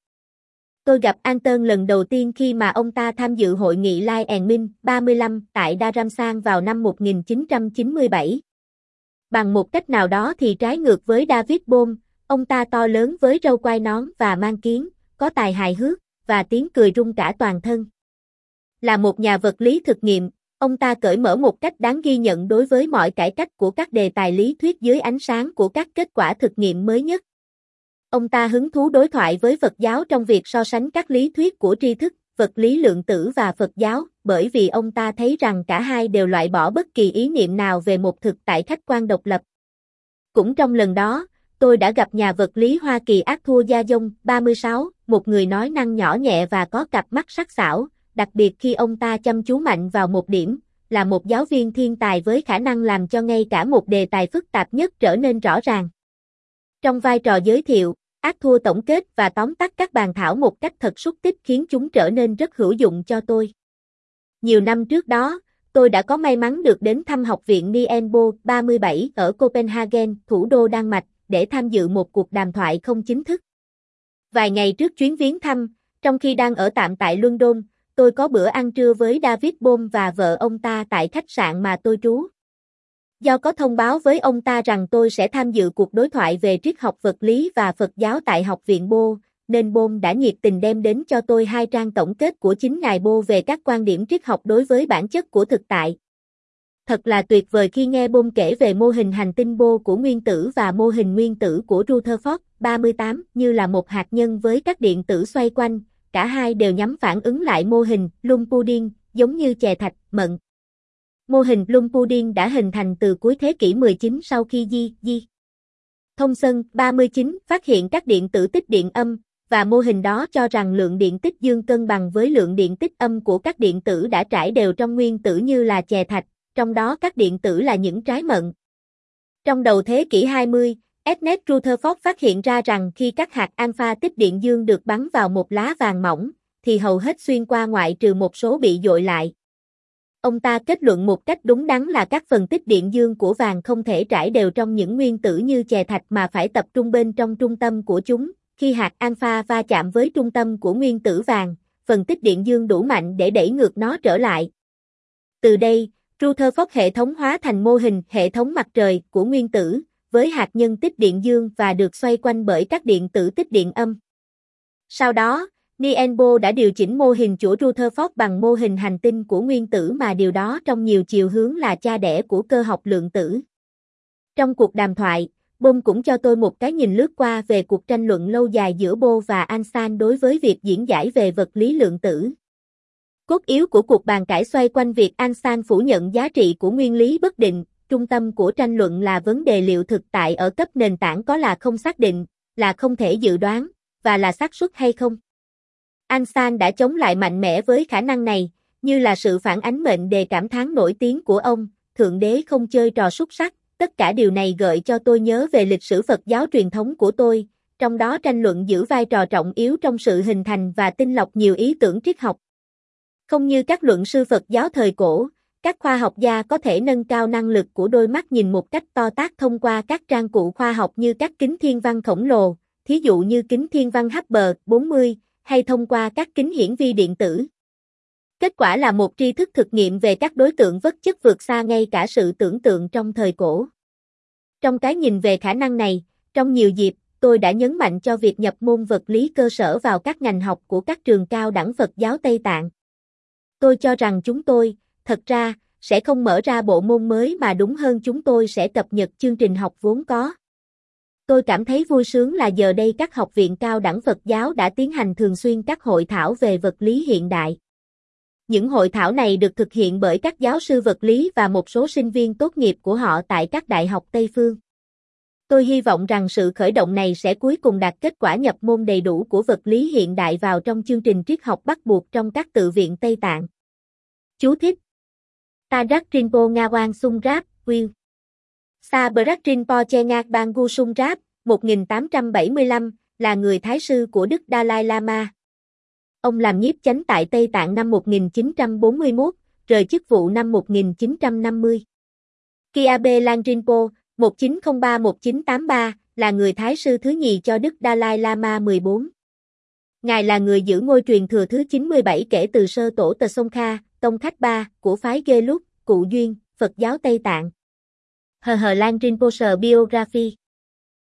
Tôi gặp An Tân lần đầu tiên khi mà ông ta tham dự hội nghị Lai and Minh 35 tại Dharamsan vào năm 1997. Bằng một cách nào đó thì trái ngược với David Bohm, ông ta to lớn với râu quai nón và mang kiến, có tài hài hước, và tiếng cười rung cả toàn thân. Là một nhà vật lý thực nghiệm, ông ta cởi mở một cách đáng ghi nhận đối với mọi cải cách của các đề tài lý thuyết dưới ánh sáng của các kết quả thực nghiệm mới nhất. Ông ta hứng thú đối thoại với Phật giáo trong việc so sánh các lý thuyết của tri thức, vật lý lượng tử và Phật giáo, bởi vì ông ta thấy rằng cả hai đều loại bỏ bất kỳ ý niệm nào về một thực tại khách quan độc lập. Cũng trong lần đó, tôi đã gặp nhà vật lý Hoa Kỳ Ác Thua Gia Dông, 36, một người nói năng nhỏ nhẹ và có cặp mắt sắc sảo, đặc biệt khi ông ta chăm chú mạnh vào một điểm, là một giáo viên thiên tài với khả năng làm cho ngay cả một đề tài phức tạp nhất trở nên rõ ràng. Trong vai trò giới thiệu, ác thua tổng kết và tóm tắt các bàn thảo một cách thật xúc tích khiến chúng trở nên rất hữu dụng cho tôi. Nhiều năm trước đó, tôi đã có may mắn được đến thăm học viện Nienbo 37 ở Copenhagen, thủ đô Đan Mạch, để tham dự một cuộc đàm thoại không chính thức. Vài ngày trước chuyến viếng thăm, trong khi đang ở tạm tại London, tôi có bữa ăn trưa với David Bohm và vợ ông ta tại khách sạn mà tôi trú. Do có thông báo với ông ta rằng tôi sẽ tham dự cuộc đối thoại về triết học vật lý và Phật giáo tại Học viện Bô, nên Bohm đã nhiệt tình đem đến cho tôi hai trang tổng kết của chính Ngài Bô về các quan điểm triết học đối với bản chất của thực tại. Thật là tuyệt vời khi nghe Bôn kể về mô hình hành tinh Bô của nguyên tử và mô hình nguyên tử của Rutherford 38 như là một hạt nhân với các điện tử xoay quanh, cả hai đều nhắm phản ứng lại mô hình Lumpudin, giống như chè thạch, mận. Mô hình Lumpudin đã hình thành từ cuối thế kỷ 19 sau khi Di, Di. Thông Sân 39 phát hiện các điện tử tích điện âm, và mô hình đó cho rằng lượng điện tích dương cân bằng với lượng điện tích âm của các điện tử đã trải đều trong nguyên tử như là chè thạch, trong đó các điện tử là những trái mận. Trong đầu thế kỷ 20, Ernest Rutherford phát hiện ra rằng khi các hạt alpha tích điện dương được bắn vào một lá vàng mỏng, thì hầu hết xuyên qua ngoại trừ một số bị dội lại. Ông ta kết luận một cách đúng đắn là các phần tích điện dương của vàng không thể trải đều trong những nguyên tử như chè thạch mà phải tập trung bên trong trung tâm của chúng. Khi hạt alpha va chạm với trung tâm của nguyên tử vàng, phần tích điện dương đủ mạnh để đẩy ngược nó trở lại. Từ đây, Rutherford hệ thống hóa thành mô hình hệ thống mặt trời của nguyên tử, với hạt nhân tích điện dương và được xoay quanh bởi các điện tử tích điện âm. Sau đó, Nienbo đã điều chỉnh mô hình chủ Rutherford bằng mô hình hành tinh của nguyên tử mà điều đó trong nhiều chiều hướng là cha đẻ của cơ học lượng tử. Trong cuộc đàm thoại, Bôn cũng cho tôi một cái nhìn lướt qua về cuộc tranh luận lâu dài giữa Bo và Einstein đối với việc diễn giải về vật lý lượng tử. Cốt yếu của cuộc bàn cãi xoay quanh việc Ansan phủ nhận giá trị của nguyên lý bất định, trung tâm của tranh luận là vấn đề liệu thực tại ở cấp nền tảng có là không xác định, là không thể dự đoán, và là xác suất hay không. Ansan đã chống lại mạnh mẽ với khả năng này, như là sự phản ánh mệnh đề cảm thán nổi tiếng của ông, Thượng Đế không chơi trò xúc sắc, tất cả điều này gợi cho tôi nhớ về lịch sử Phật giáo truyền thống của tôi, trong đó tranh luận giữ vai trò trọng yếu trong sự hình thành và tinh lọc nhiều ý tưởng triết học. Không như các luận sư Phật giáo thời cổ, các khoa học gia có thể nâng cao năng lực của đôi mắt nhìn một cách to tác thông qua các trang cụ khoa học như các kính thiên văn khổng lồ, thí dụ như kính thiên văn Hubble 40, hay thông qua các kính hiển vi điện tử. Kết quả là một tri thức thực nghiệm về các đối tượng vật chất vượt xa ngay cả sự tưởng tượng trong thời cổ. Trong cái nhìn về khả năng này, trong nhiều dịp, tôi đã nhấn mạnh cho việc nhập môn vật lý cơ sở vào các ngành học của các trường cao đẳng Phật giáo Tây Tạng. Tôi cho rằng chúng tôi, thật ra, sẽ không mở ra bộ môn mới mà đúng hơn chúng tôi sẽ cập nhật chương trình học vốn có. Tôi cảm thấy vui sướng là giờ đây các học viện cao đẳng Phật giáo đã tiến hành thường xuyên các hội thảo về vật lý hiện đại. Những hội thảo này được thực hiện bởi các giáo sư vật lý và một số sinh viên tốt nghiệp của họ tại các đại học Tây Phương. Tôi hy vọng rằng sự khởi động này sẽ cuối cùng đạt kết quả nhập môn đầy đủ của vật lý hiện đại vào trong chương trình triết học bắt buộc trong các tự viện Tây Tạng. Chú thích Tadak Rinpo Ngawang Sung Rap, Will Sa Brak Rinpo Che Ngạc Bangu Sung 1875, là người thái sư của Đức Dalai Lama. Ông làm nhiếp chánh tại Tây Tạng năm 1941, rời chức vụ năm 1950. Kiabe Lang Rinpo, 1903-1983, là người thái sư thứ nhì cho Đức Dalai Lama 14. Ngài là người giữ ngôi truyền thừa thứ 97 kể từ sơ tổ Tờ Sông Kha, Tông Khách Ba, của phái Ghê Lúc, Cụ Duyên, Phật giáo Tây Tạng. Hờ Hờ Lan Rinpoche Biography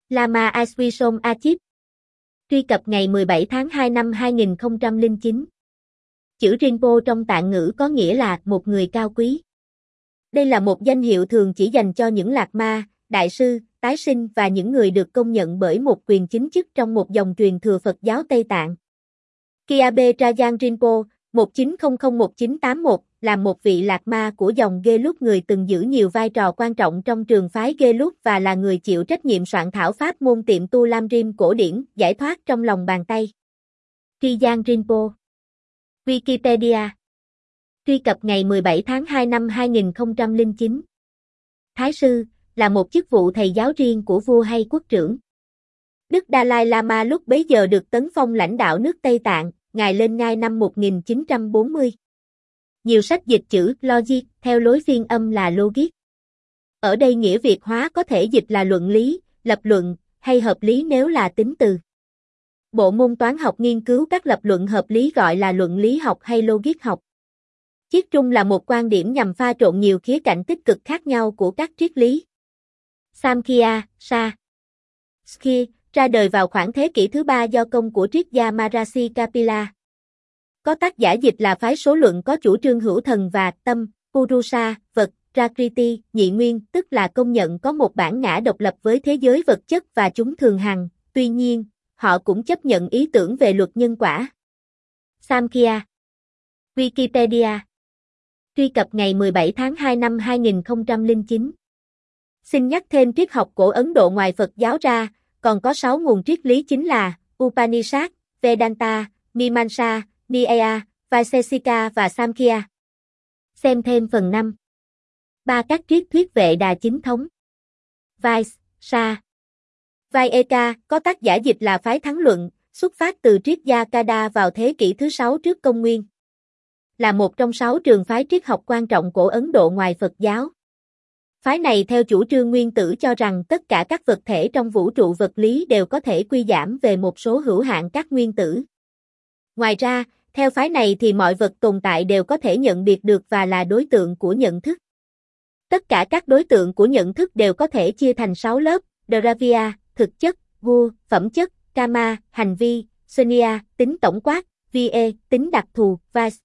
Lama Aswisom Achip Truy cập ngày 17 tháng 2 năm 2009 Chữ Rinpo trong tạng ngữ có nghĩa là một người cao quý. Đây là một danh hiệu thường chỉ dành cho những lạc ma, đại sư, tái sinh và những người được công nhận bởi một quyền chính chức trong một dòng truyền thừa Phật giáo Tây Tạng. Kiabe Trajan Rinpo, 19001981, là một vị lạc ma của dòng Ghê Lúc người từng giữ nhiều vai trò quan trọng trong trường phái Ghê Lúc và là người chịu trách nhiệm soạn thảo pháp môn tiệm tu Lam Rim cổ điển, giải thoát trong lòng bàn tay. Trajan Giang Rinpo Wikipedia Truy cập ngày 17 tháng 2 năm 2009 Thái sư, là một chức vụ thầy giáo riêng của vua hay quốc trưởng. Đức Dalai Lama lúc bấy giờ được tấn phong lãnh đạo nước Tây Tạng, ngài lên ngai năm 1940. Nhiều sách dịch chữ logic theo lối phiên âm là logic. Ở đây nghĩa Việt hóa có thể dịch là luận lý, lập luận, hay hợp lý nếu là tính từ. Bộ môn toán học nghiên cứu các lập luận hợp lý gọi là luận lý học hay logic học. Chiết trung là một quan điểm nhằm pha trộn nhiều khía cạnh tích cực khác nhau của các triết lý. Samkhya, Sa. Ski, ra đời vào khoảng thế kỷ thứ ba do công của triết gia Marasi Kapila. Có tác giả dịch là phái số luận có chủ trương hữu thần và tâm, Purusa, vật, Prakriti, nhị nguyên, tức là công nhận có một bản ngã độc lập với thế giới vật chất và chúng thường hằng, tuy nhiên, họ cũng chấp nhận ý tưởng về luật nhân quả. Samkhya. Wikipedia. Truy cập ngày 17 tháng 2 năm 2009 Xin nhắc thêm triết học cổ Ấn Độ ngoài Phật giáo ra, còn có 6 nguồn triết lý chính là Upanishad, Vedanta, Mimamsa, Nyaya, Vaisesika và Samkhya. Xem thêm phần 5. Ba các triết thuyết vệ đà chính thống. Vais, Sa. Có tác giả dịch là phái thắng luận, xuất phát từ triết gia Kada vào thế kỷ thứ 6 trước công nguyên. Là một trong sáu trường phái triết học quan trọng của Ấn Độ ngoài Phật giáo. Phái này theo chủ trương nguyên tử cho rằng tất cả các vật thể trong vũ trụ vật lý đều có thể quy giảm về một số hữu hạn các nguyên tử. Ngoài ra, theo phái này thì mọi vật tồn tại đều có thể nhận biệt được và là đối tượng của nhận thức. Tất cả các đối tượng của nhận thức đều có thể chia thành 6 lớp, Dravya, thực chất, Gu, phẩm chất, Kama, hành vi, Sunya, tính tổng quát, VE, tính đặc thù, Vice.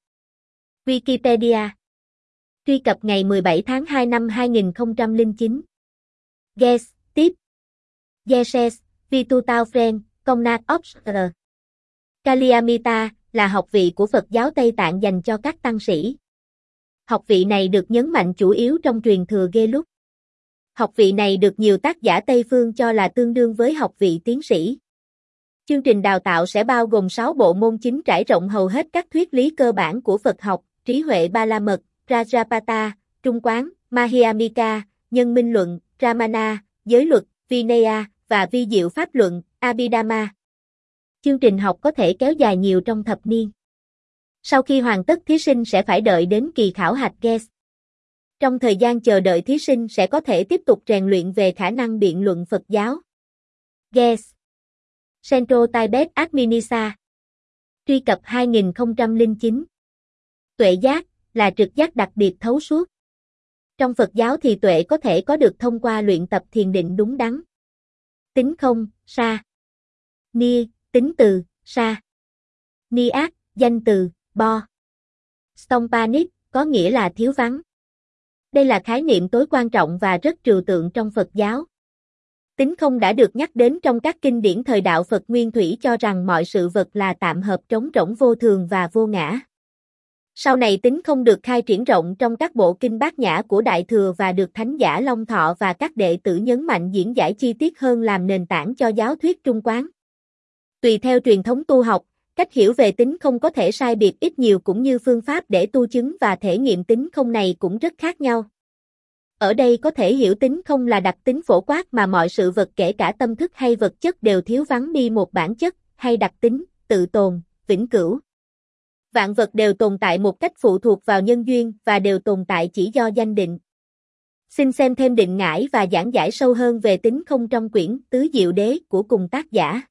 Wikipedia Truy cập ngày 17 tháng 2 năm 2009 Guess, tiếp Yeses, Vitutao Fren, Công Obsr. Kaliamita, là học vị của Phật giáo Tây Tạng dành cho các tăng sĩ. Học vị này được nhấn mạnh chủ yếu trong truyền thừa ghê lúc. Học vị này được nhiều tác giả Tây Phương cho là tương đương với học vị tiến sĩ. Chương trình đào tạo sẽ bao gồm 6 bộ môn chính trải rộng hầu hết các thuyết lý cơ bản của Phật học, trí huệ ba la mật, Rajapata, trung quán, Mahyamika, nhân minh luận, Ramana, giới luật, Vinaya và vi diệu pháp luận, Abhidhamma. Chương trình học có thể kéo dài nhiều trong thập niên. Sau khi hoàn tất thí sinh sẽ phải đợi đến kỳ khảo hạch GES. Trong thời gian chờ đợi thí sinh sẽ có thể tiếp tục rèn luyện về khả năng biện luận Phật giáo. GES Central Tibet Adminisa Truy cập 2009 Tuệ giác là trực giác đặc biệt thấu suốt. Trong Phật giáo thì tuệ có thể có được thông qua luyện tập thiền định đúng đắn. Tính không, sa. Ni, tính từ, sa. Ni ác, danh từ, bo. Stompanit, có nghĩa là thiếu vắng. Đây là khái niệm tối quan trọng và rất trừu tượng trong Phật giáo. Tính không đã được nhắc đến trong các kinh điển thời đạo Phật Nguyên Thủy cho rằng mọi sự vật là tạm hợp trống rỗng vô thường và vô ngã. Sau này tính không được khai triển rộng trong các bộ kinh bát nhã của Đại Thừa và được Thánh giả Long Thọ và các đệ tử nhấn mạnh diễn giải chi tiết hơn làm nền tảng cho giáo thuyết trung quán. Tùy theo truyền thống tu học, cách hiểu về tính không có thể sai biệt ít nhiều cũng như phương pháp để tu chứng và thể nghiệm tính không này cũng rất khác nhau. Ở đây có thể hiểu tính không là đặc tính phổ quát mà mọi sự vật kể cả tâm thức hay vật chất đều thiếu vắng đi một bản chất, hay đặc tính, tự tồn, vĩnh cửu. Vạn vật đều tồn tại một cách phụ thuộc vào nhân duyên và đều tồn tại chỉ do danh định. Xin xem thêm định ngải và giảng giải sâu hơn về tính không trong quyển Tứ Diệu Đế của cùng tác giả.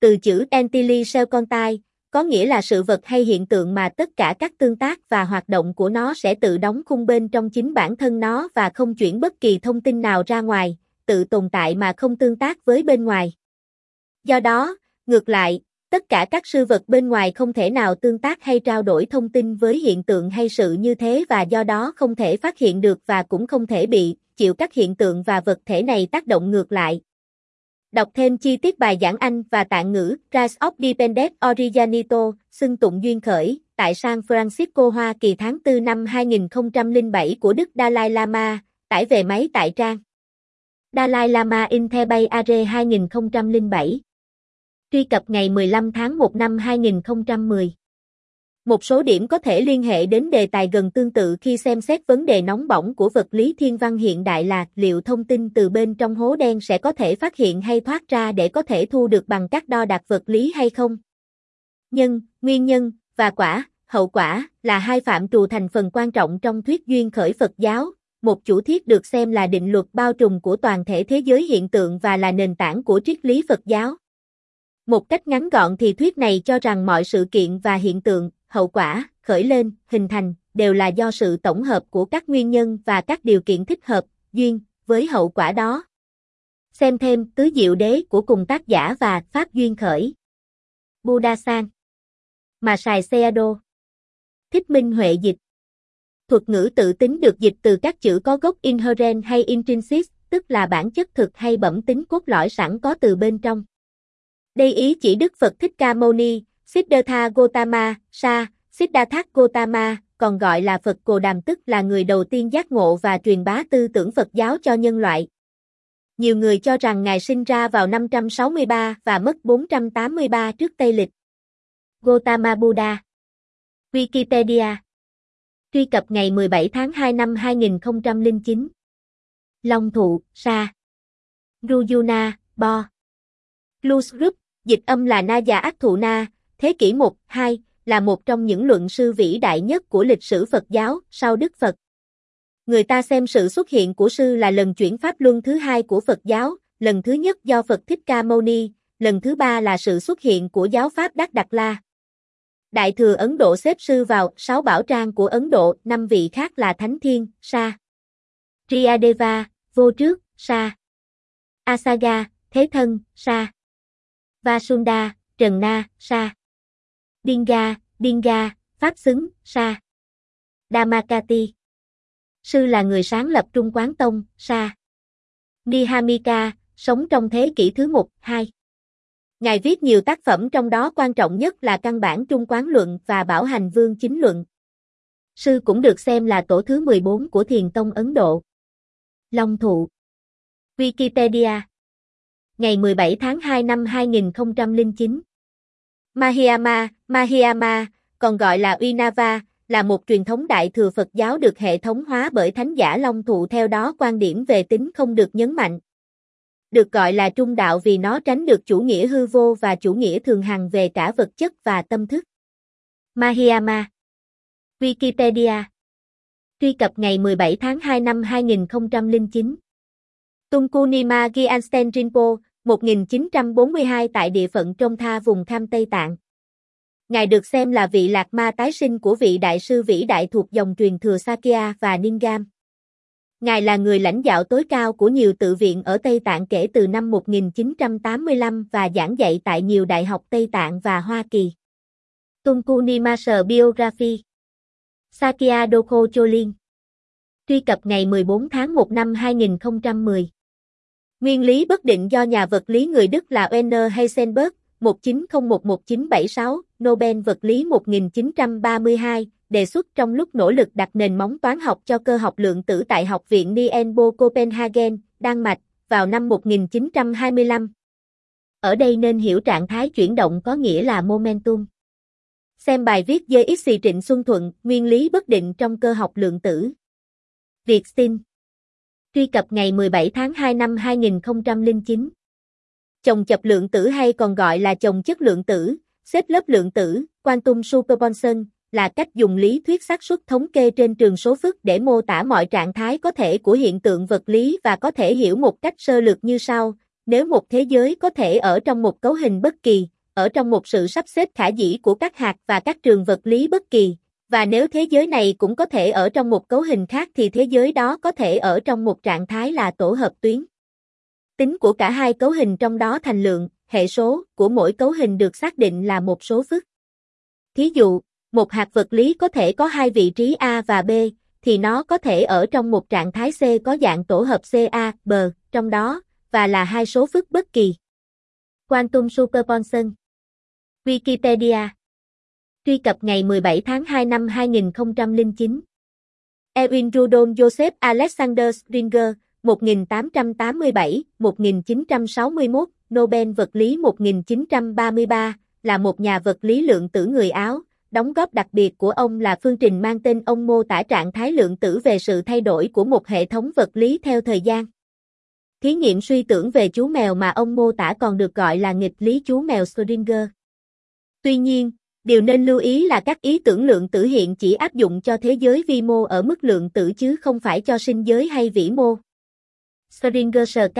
Từ chữ Entily Selcontai, có nghĩa là sự vật hay hiện tượng mà tất cả các tương tác và hoạt động của nó sẽ tự đóng khung bên trong chính bản thân nó và không chuyển bất kỳ thông tin nào ra ngoài, tự tồn tại mà không tương tác với bên ngoài. Do đó, ngược lại, tất cả các sư vật bên ngoài không thể nào tương tác hay trao đổi thông tin với hiện tượng hay sự như thế và do đó không thể phát hiện được và cũng không thể bị chịu các hiện tượng và vật thể này tác động ngược lại. Đọc thêm chi tiết bài giảng Anh và tạng ngữ Rise of Dependent Originito, xưng tụng duyên khởi, tại San Francisco Hoa Kỳ tháng 4 năm 2007 của Đức Dalai Lama, tải về máy tại trang. Dalai Lama Intebay Are 2007 Truy cập ngày 15 tháng 1 năm 2010 một số điểm có thể liên hệ đến đề tài gần tương tự khi xem xét vấn đề nóng bỏng của vật lý thiên văn hiện đại là liệu thông tin từ bên trong hố đen sẽ có thể phát hiện hay thoát ra để có thể thu được bằng các đo đạc vật lý hay không? Nhân, nguyên nhân, và quả, hậu quả là hai phạm trù thành phần quan trọng trong thuyết duyên khởi Phật giáo, một chủ thiết được xem là định luật bao trùm của toàn thể thế giới hiện tượng và là nền tảng của triết lý Phật giáo. Một cách ngắn gọn thì thuyết này cho rằng mọi sự kiện và hiện tượng, hậu quả, khởi lên, hình thành, đều là do sự tổng hợp của các nguyên nhân và các điều kiện thích hợp, duyên, với hậu quả đó. Xem thêm Tứ Diệu Đế của cùng tác giả và Pháp Duyên Khởi. Buddha Sang. Mà Sài Seado. Thích Minh Huệ Dịch. Thuật ngữ tự tính được dịch từ các chữ có gốc inherent hay intrinsic, tức là bản chất thực hay bẩm tính cốt lõi sẵn có từ bên trong. Đây ý chỉ Đức Phật Thích Ca Mâu Ni, Siddhartha Gautama, Sa, Siddhartha Gautama, còn gọi là Phật Cồ Đàm tức là người đầu tiên giác ngộ và truyền bá tư tưởng Phật giáo cho nhân loại. Nhiều người cho rằng Ngài sinh ra vào 563 và mất 483 trước Tây Lịch. Gautama Buddha. Wikipedia. Truy cập ngày 17 tháng 2 năm 2009 Long Thụ, Sa. Rujuna, Bo. Blues Group, dịch âm là Na Già Ác Thụ Na, thế kỷ 1, 2, là một trong những luận sư vĩ đại nhất của lịch sử Phật giáo sau Đức Phật. Người ta xem sự xuất hiện của sư là lần chuyển pháp luân thứ hai của Phật giáo, lần thứ nhất do Phật Thích Ca Mâu Ni, lần thứ ba là sự xuất hiện của giáo pháp Đắc Đạt La. Đại thừa Ấn Độ xếp sư vào sáu bảo trang của Ấn Độ, năm vị khác là Thánh Thiên, Sa, Triadeva, Vô Trước, Sa, Asaga, Thế Thân, Sa, Vasunda, Trần Na, Sa. Dinga, Dinga, Pháp xứng, Sa. Damakati. Sư là người sáng lập Trung Quán Tông, Sa. Nihamika, sống trong thế kỷ thứ 1, 2. Ngài viết nhiều tác phẩm trong đó quan trọng nhất là căn bản Trung Quán Luận và Bảo Hành Vương Chính Luận. Sư cũng được xem là tổ thứ 14 của Thiền Tông Ấn Độ. Long Thụ Wikipedia Ngày 17 tháng 2 năm 2009 Mahiyama, Mahiyama, còn gọi là Uinava, là một truyền thống đại thừa Phật giáo được hệ thống hóa bởi thánh giả Long Thụ theo đó quan điểm về tính không được nhấn mạnh. Được gọi là trung đạo vì nó tránh được chủ nghĩa hư vô và chủ nghĩa thường hằng về cả vật chất và tâm thức. Mahiyama Wikipedia Truy cập ngày 17 tháng 2 năm 2009 Tungkunima Gyaltsen Rinpo, 1942 tại địa phận Trong Tha vùng Tham Tây Tạng. Ngài được xem là vị lạc ma tái sinh của vị đại sư vĩ đại thuộc dòng truyền thừa Sakya và Ningam. Ngài là người lãnh đạo tối cao của nhiều tự viện ở Tây Tạng kể từ năm 1985 và giảng dạy tại nhiều đại học Tây Tạng và Hoa Kỳ. Tunkunimasa Biography Sakya Doko Cholin Truy cập ngày 14 tháng 1 năm 2010 Nguyên lý bất định do nhà vật lý người Đức là Werner Heisenberg, 1901-1976, Nobel vật lý 1932, đề xuất trong lúc nỗ lực đặt nền móng toán học cho cơ học lượng tử tại Học viện Nienbo Copenhagen, Đan Mạch, vào năm 1925. Ở đây nên hiểu trạng thái chuyển động có nghĩa là momentum. Xem bài viết dê Trịnh Xuân Thuận, nguyên lý bất định trong cơ học lượng tử. Việt xin. Truy cập ngày 17 tháng 2 năm 2009. Chồng chập lượng tử hay còn gọi là chồng chất lượng tử, xếp lớp lượng tử, quantum superposition, là cách dùng lý thuyết xác suất thống kê trên trường số phức để mô tả mọi trạng thái có thể của hiện tượng vật lý và có thể hiểu một cách sơ lược như sau. Nếu một thế giới có thể ở trong một cấu hình bất kỳ, ở trong một sự sắp xếp khả dĩ của các hạt và các trường vật lý bất kỳ, và nếu thế giới này cũng có thể ở trong một cấu hình khác thì thế giới đó có thể ở trong một trạng thái là tổ hợp tuyến. Tính của cả hai cấu hình trong đó thành lượng, hệ số của mỗi cấu hình được xác định là một số phức. Thí dụ, một hạt vật lý có thể có hai vị trí A và B, thì nó có thể ở trong một trạng thái C có dạng tổ hợp CA, B, trong đó, và là hai số phức bất kỳ. Quantum Superposition Wikipedia Truy cập ngày 17 tháng 2 năm 2009 Erwin Rudolf Joseph Alexander Springer, 1887-1961, Nobel vật lý 1933, là một nhà vật lý lượng tử người Áo. Đóng góp đặc biệt của ông là phương trình mang tên ông mô tả trạng thái lượng tử về sự thay đổi của một hệ thống vật lý theo thời gian. Thí nghiệm suy tưởng về chú mèo mà ông mô tả còn được gọi là nghịch lý chú mèo Schrödinger. Tuy nhiên, điều nên lưu ý là các ý tưởng lượng tử hiện chỉ áp dụng cho thế giới vi mô ở mức lượng tử chứ không phải cho sinh giới hay vĩ mô. Schrödinger SK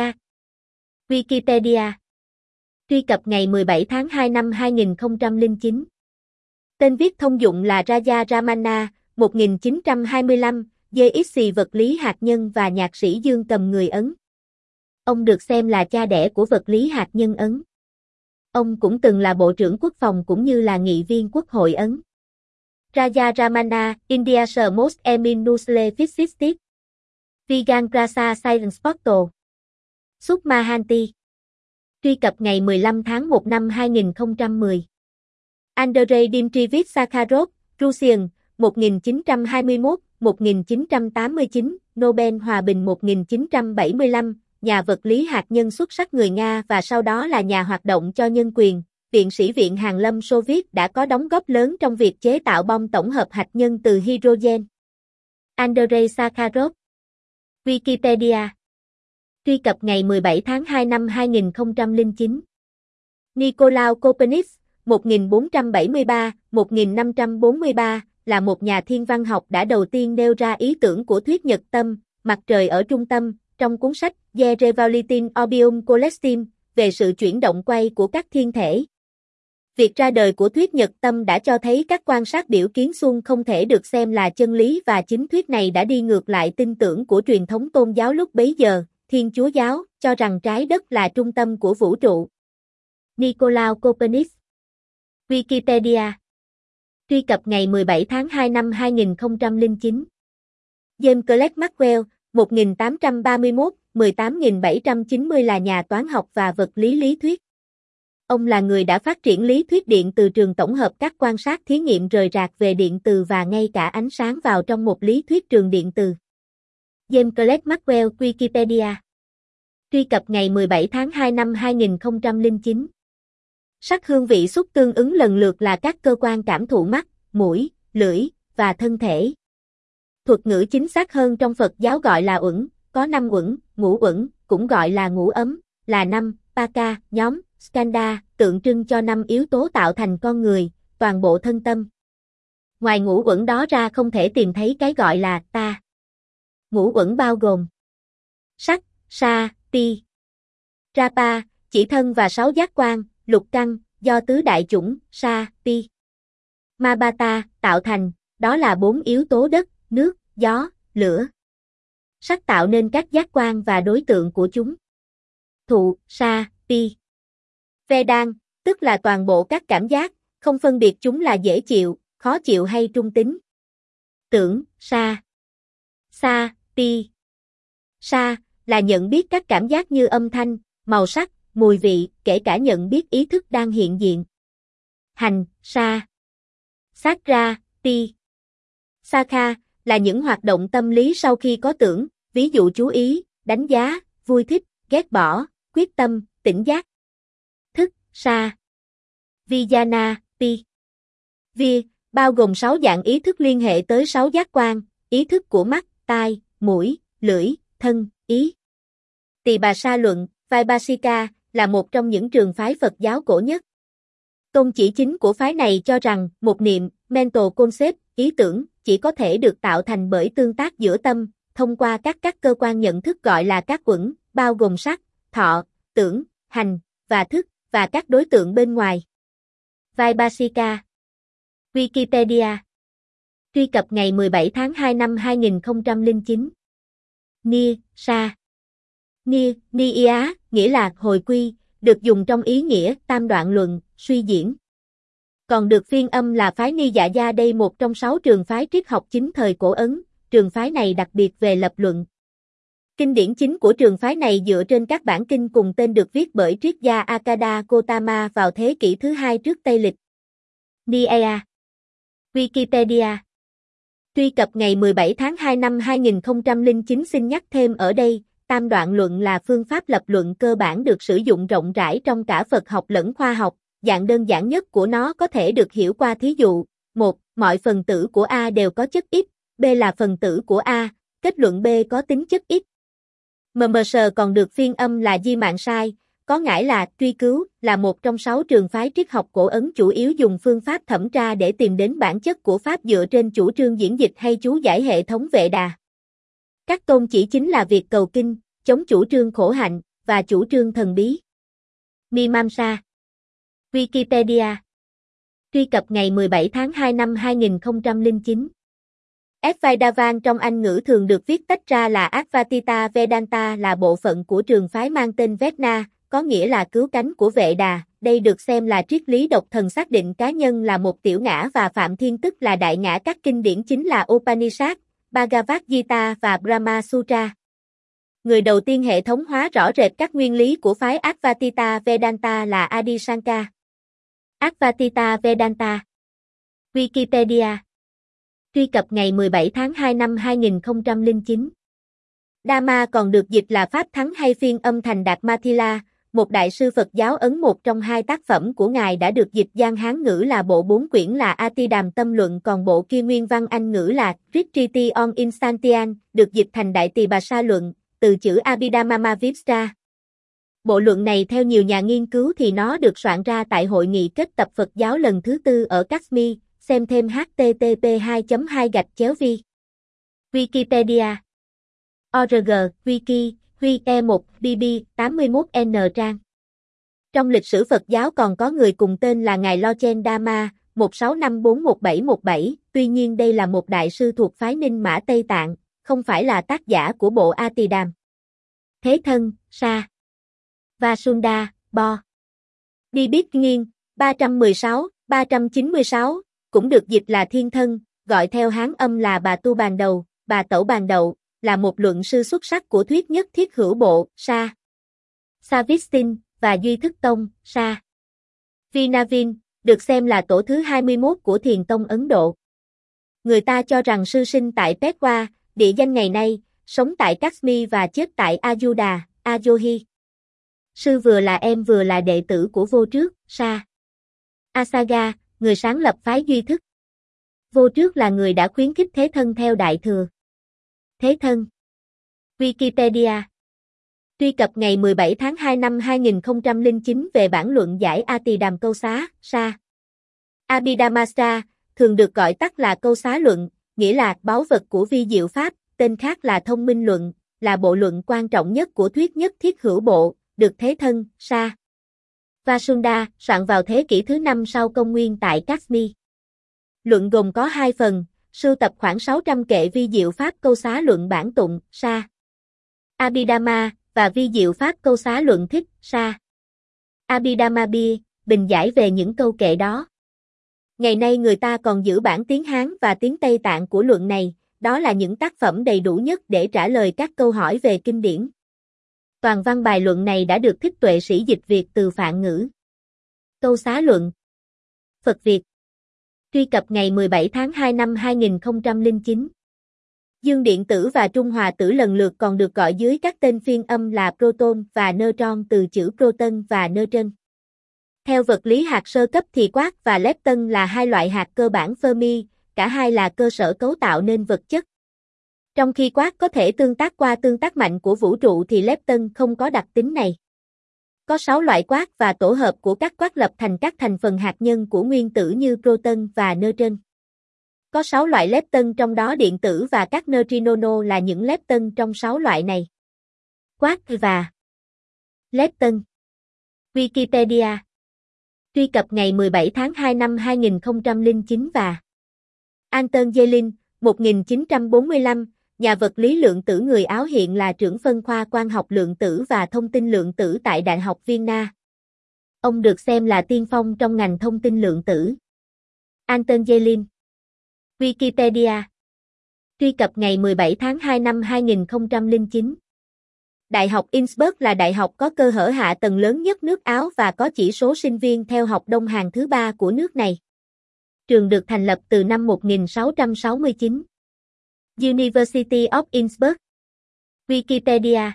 Wikipedia Truy cập ngày 17 tháng 2 năm 2009 Tên viết thông dụng là Raja Ramana, 1925, DXC vật lý hạt nhân và nhạc sĩ Dương Cầm người Ấn. Ông được xem là cha đẻ của vật lý hạt nhân Ấn. Ông cũng từng là Bộ trưởng Quốc phòng cũng như là nghị viên Quốc hội Ấn. Raja Ramana, India's most eminent nuclear physicist. Vigan Grasa Science Portal. Sukmahanti. Truy cập ngày 15 tháng 1 năm 2010. Andrei Dmitrievich Sakharov, Russian, 1921-1989, Nobel Hòa bình 1975, nhà vật lý hạt nhân xuất sắc người Nga và sau đó là nhà hoạt động cho nhân quyền, viện sĩ Viện Hàn Lâm Xô Viết đã có đóng góp lớn trong việc chế tạo bom tổng hợp hạt nhân từ hydrogen. Andrei Sakharov. Wikipedia. Truy cập ngày 17 tháng 2 năm 2009 Nicolaus Copernicus 1473-1543 là một nhà thiên văn học đã đầu tiên nêu ra ý tưởng của thuyết nhật tâm, mặt trời ở trung tâm, trong cuốn sách The Revolution Orbium Collectim về sự chuyển động quay của các thiên thể. Việc ra đời của thuyết nhật tâm đã cho thấy các quan sát biểu kiến xuân không thể được xem là chân lý và chính thuyết này đã đi ngược lại tin tưởng của truyền thống tôn giáo lúc bấy giờ, Thiên Chúa Giáo, cho rằng trái đất là trung tâm của vũ trụ. Nicolaus Copernicus Wikipedia Truy cập ngày 17 tháng 2 năm 2009 James Clerk Maxwell, 18790 là nhà toán học và vật lý lý thuyết. Ông là người đã phát triển lý thuyết điện từ trường tổng hợp các quan sát thí nghiệm rời rạc về điện từ và ngay cả ánh sáng vào trong một lý thuyết trường điện từ. James Clerk Maxwell Wikipedia Truy cập ngày 17 tháng 2 năm 2009 Sắc hương vị xúc tương ứng lần lượt là các cơ quan cảm thụ mắt, mũi, lưỡi và thân thể. Thuật ngữ chính xác hơn trong Phật giáo gọi là uẩn, có năm quẩn, ngũ quẩn, cũng gọi là ngũ ấm, là năm, Paka, nhóm, Skanda, tượng trưng cho năm yếu tố tạo thành con người, toàn bộ thân tâm. Ngoài ngũ quẩn đó ra không thể tìm thấy cái gọi là ta. Ngũ quẩn bao gồm sắc, sa, ti, rapa, chỉ thân và sáu giác quan, lục căn, do tứ đại chủng, sa, ti. Mabata, tạo thành, đó là bốn yếu tố đất, nước, gió, lửa. Sắc tạo nên các giác quan và đối tượng của chúng. Thụ, sa, ti. Vedan, tức là toàn bộ các cảm giác, không phân biệt chúng là dễ chịu, khó chịu hay trung tính. Tưởng, sa. Sa, ti. Sa, là nhận biết các cảm giác như âm thanh, màu sắc, mùi vị, kể cả nhận biết ý thức đang hiện diện. Hành, sa. Sát ra, ti. Sakha, là những hoạt động tâm lý sau khi có tưởng, ví dụ chú ý, đánh giá, vui thích, ghét bỏ, quyết tâm, tỉnh giác. Thức, sa. Vijana, pi Vi, bao gồm 6 dạng ý thức liên hệ tới 6 giác quan, ý thức của mắt, tai, mũi, lưỡi, thân, ý. Tỳ bà sa luận, Vaibhasika, là một trong những trường phái Phật giáo cổ nhất. Tôn chỉ chính của phái này cho rằng, một niệm, mental concept, ý tưởng, chỉ có thể được tạo thành bởi tương tác giữa tâm, thông qua các các cơ quan nhận thức gọi là các quẩn, bao gồm sắc, thọ, tưởng, hành, và thức, và các đối tượng bên ngoài. Vaibhasika Wikipedia. Truy cập ngày 17 tháng 2 năm 2009 Nia, Sa. Nia, Nia, nghĩa là hồi quy, được dùng trong ý nghĩa tam đoạn luận, suy diễn. Còn được phiên âm là phái Ni Dạ Gia đây một trong sáu trường phái triết học chính thời cổ Ấn, trường phái này đặc biệt về lập luận. Kinh điển chính của trường phái này dựa trên các bản kinh cùng tên được viết bởi triết gia Akada Gotama vào thế kỷ thứ hai trước Tây Lịch. Nia Wikipedia Truy cập ngày 17 tháng 2 năm 2009 xin nhắc thêm ở đây, tam đoạn luận là phương pháp lập luận cơ bản được sử dụng rộng rãi trong cả Phật học lẫn khoa học, dạng đơn giản nhất của nó có thể được hiểu qua thí dụ, một, mọi phần tử của A đều có chất ít, B là phần tử của A, kết luận B có tính chất ít. MMS còn được phiên âm là di mạng sai, có ngãi là truy cứu, là một trong sáu trường phái triết học cổ ấn chủ yếu dùng phương pháp thẩm tra để tìm đến bản chất của pháp dựa trên chủ trương diễn dịch hay chú giải hệ thống vệ đà. Các tôn chỉ chính là việc cầu kinh, chống chủ trương khổ hạnh, và chủ trương thần bí. Mimamsa Wikipedia Truy cập ngày 17 tháng 2 năm 2009 Advaitavan trong Anh ngữ thường được viết tách ra là Advaita Vedanta là bộ phận của trường phái mang tên Vedna, có nghĩa là cứu cánh của vệ đà. Đây được xem là triết lý độc thần xác định cá nhân là một tiểu ngã và phạm thiên tức là đại ngã các kinh điển chính là Upanishad, Bhagavad Gita và Brahma Sutra. Người đầu tiên hệ thống hóa rõ rệt các nguyên lý của phái Advaita Vedanta là Adi Shankar. Advaita Vedanta Wikipedia Truy cập ngày 17 tháng 2 năm 2009 Dharma còn được dịch là Pháp Thắng hay phiên âm thành Đạt Mathila, một đại sư Phật giáo ấn một trong hai tác phẩm của ngài đã được dịch gian Hán ngữ là bộ bốn quyển là Ati Đàm Tâm Luận còn bộ kia nguyên văn Anh ngữ là Ritriti on Instantian, được dịch thành Đại Tỳ Bà Sa Luận, từ chữ Abhidhamma Vipstra. Bộ luận này theo nhiều nhà nghiên cứu thì nó được soạn ra tại hội nghị kết tập Phật giáo lần thứ tư ở Kashmir, xem thêm http 2 2 gạch chéo vi. Wikipedia ORG, Wiki, Huy E1, BB, 81N trang. Trong lịch sử Phật giáo còn có người cùng tên là Ngài Lochen Dama, 16541717, tuy nhiên đây là một đại sư thuộc phái Ninh Mã Tây Tạng, không phải là tác giả của bộ A Tỳ Đàm. Thế thân, Sa. Vasunda, Bo. Đi biết nghiêng, 316, 396, cũng được dịch là thiên thân, gọi theo hán âm là bà tu bàn đầu, bà tẩu bàn đầu, là một luận sư xuất sắc của thuyết nhất thiết hữu bộ, Sa. Savistin, và Duy Thức Tông, Sa. Vinavin, được xem là tổ thứ 21 của thiền tông Ấn Độ. Người ta cho rằng sư sinh tại Petwa, địa danh ngày nay, sống tại Kashmir và chết tại Ayuda, Ayohi. Sư vừa là em vừa là đệ tử của vô trước, Sa. Asaga, người sáng lập phái duy thức. Vô trước là người đã khuyến khích thế thân theo đại thừa. Thế thân Wikipedia Truy cập ngày 17 tháng 2 năm 2009 về bản luận giải A Tỳ Đàm Câu Xá, Sa. Abhidhamasa, thường được gọi tắt là Câu Xá Luận, nghĩa là báu vật của vi diệu Pháp, tên khác là Thông Minh Luận, là bộ luận quan trọng nhất của thuyết nhất thiết hữu bộ, được thế thân, Sa. Vasunda, soạn vào thế kỷ thứ năm sau công nguyên tại Kashmir. Luận gồm có hai phần, sưu tập khoảng 600 kệ vi diệu Pháp câu xá luận bản tụng, Sa. Abhidhamma, và vi diệu Pháp câu xá luận thích, Sa. Abhidhamma Bia, bình giải về những câu kệ đó. Ngày nay người ta còn giữ bản tiếng Hán và tiếng Tây Tạng của luận này, đó là những tác phẩm đầy đủ nhất để trả lời các câu hỏi về kinh điển. Toàn văn bài luận này đã được thích tuệ sĩ dịch Việt từ Phạn ngữ. Câu xá luận Phật Việt Truy cập ngày 17 tháng 2 năm 2009 Dương điện tử và trung hòa tử lần lượt còn được gọi dưới các tên phiên âm là proton và neutron từ chữ proton và neutron. Theo vật lý hạt sơ cấp thì quark và lepton là hai loại hạt cơ bản Fermi, cả hai là cơ sở cấu tạo nên vật chất. Trong khi quark có thể tương tác qua tương tác mạnh của vũ trụ thì lepton không có đặc tính này. Có 6 loại quark và tổ hợp của các quark lập thành các thành phần hạt nhân của nguyên tử như proton và neutron. Có 6 loại lepton trong đó điện tử và các neutrino là những lepton trong 6 loại này. Quark và lepton Wikipedia Truy cập ngày 17 tháng 2 năm 2009 và Anton Yelin, 1945, nhà vật lý lượng tử người Áo hiện là trưởng phân khoa quan học lượng tử và thông tin lượng tử tại Đại học Vienna. Ông được xem là tiên phong trong ngành thông tin lượng tử. Anton Yelin Wikipedia Truy cập ngày 17 tháng 2 năm 2009 Đại học Innsbruck là đại học có cơ hở hạ tầng lớn nhất nước Áo và có chỉ số sinh viên theo học đông hàng thứ ba của nước này. Trường được thành lập từ năm 1669. University of Innsbruck Wikipedia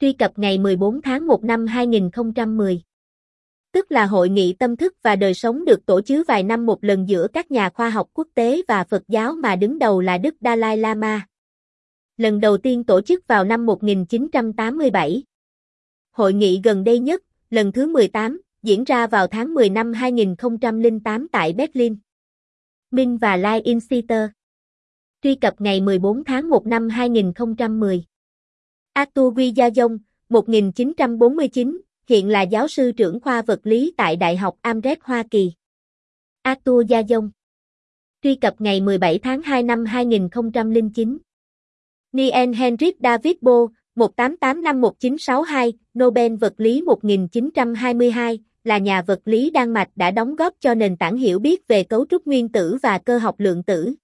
Truy cập ngày 14 tháng 1 năm 2010 Tức là hội nghị tâm thức và đời sống được tổ chức vài năm một lần giữa các nhà khoa học quốc tế và Phật giáo mà đứng đầu là Đức Dalai Lama. Lần đầu tiên tổ chức vào năm 1987. Hội nghị gần đây nhất, lần thứ 18, diễn ra vào tháng 10 năm 2008 tại Berlin. Minh và Lai Inciter Truy cập ngày 14 tháng 1 năm 2010 Arthur Guillaume, 1949, hiện là giáo sư trưởng khoa vật lý tại Đại học Amherst Hoa Kỳ. Arthur Guillaume Truy cập ngày 17 tháng 2 năm 2009 Niel Henrik David Bohr, 1885-1962, Nobel vật lý 1922, là nhà vật lý Đan Mạch đã đóng góp cho nền tảng hiểu biết về cấu trúc nguyên tử và cơ học lượng tử.